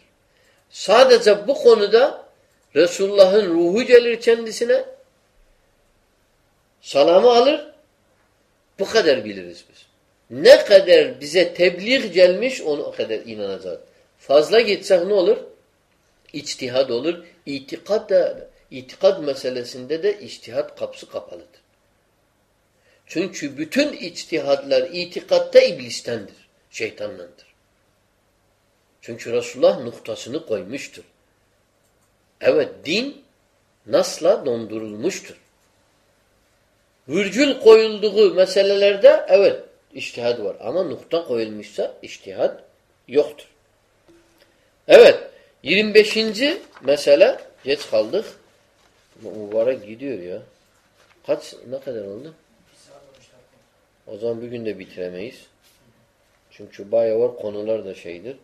Sadece bu konuda Resulullah'ın ruhu gelir kendisine salamı alır bu kadar biliriz biz. Ne kadar bize tebliğ gelmiş onu o kadar inanacağız. Fazla gitsek ne olur? İçtihad olur. İtikad da itikad meselesinde de içtihad kapısı kapalıdır. Çünkü bütün içtihadlar itikatta iblistendir. Şeytandandır. Çünkü Resulullah noktasını koymuştur. Evet din nasla dondurulmuştur. Virgül koyulduğu meselelerde evet iştihad var. Ama nokta koyulmuşsa iştihad yoktur. Evet. 25. mesele geç kaldık. Mübarek gidiyor ya. Kaç ne kadar oldu? Bir saat 13 dakika. O zaman bugün de bitiremeyiz. Çünkü bayağı var konular da şeydir.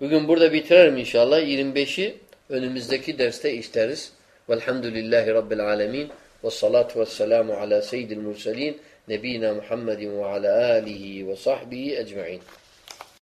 Bugün burada bitirelim inşallah. 25'i önümüzdeki derste işleriz. Velhamdülillahi Rabbil alemin. Ve salatu ve selamu ala seyyidil murselin. Nebina Muhammedin ve ala alihi ve sahbihi ecma'in.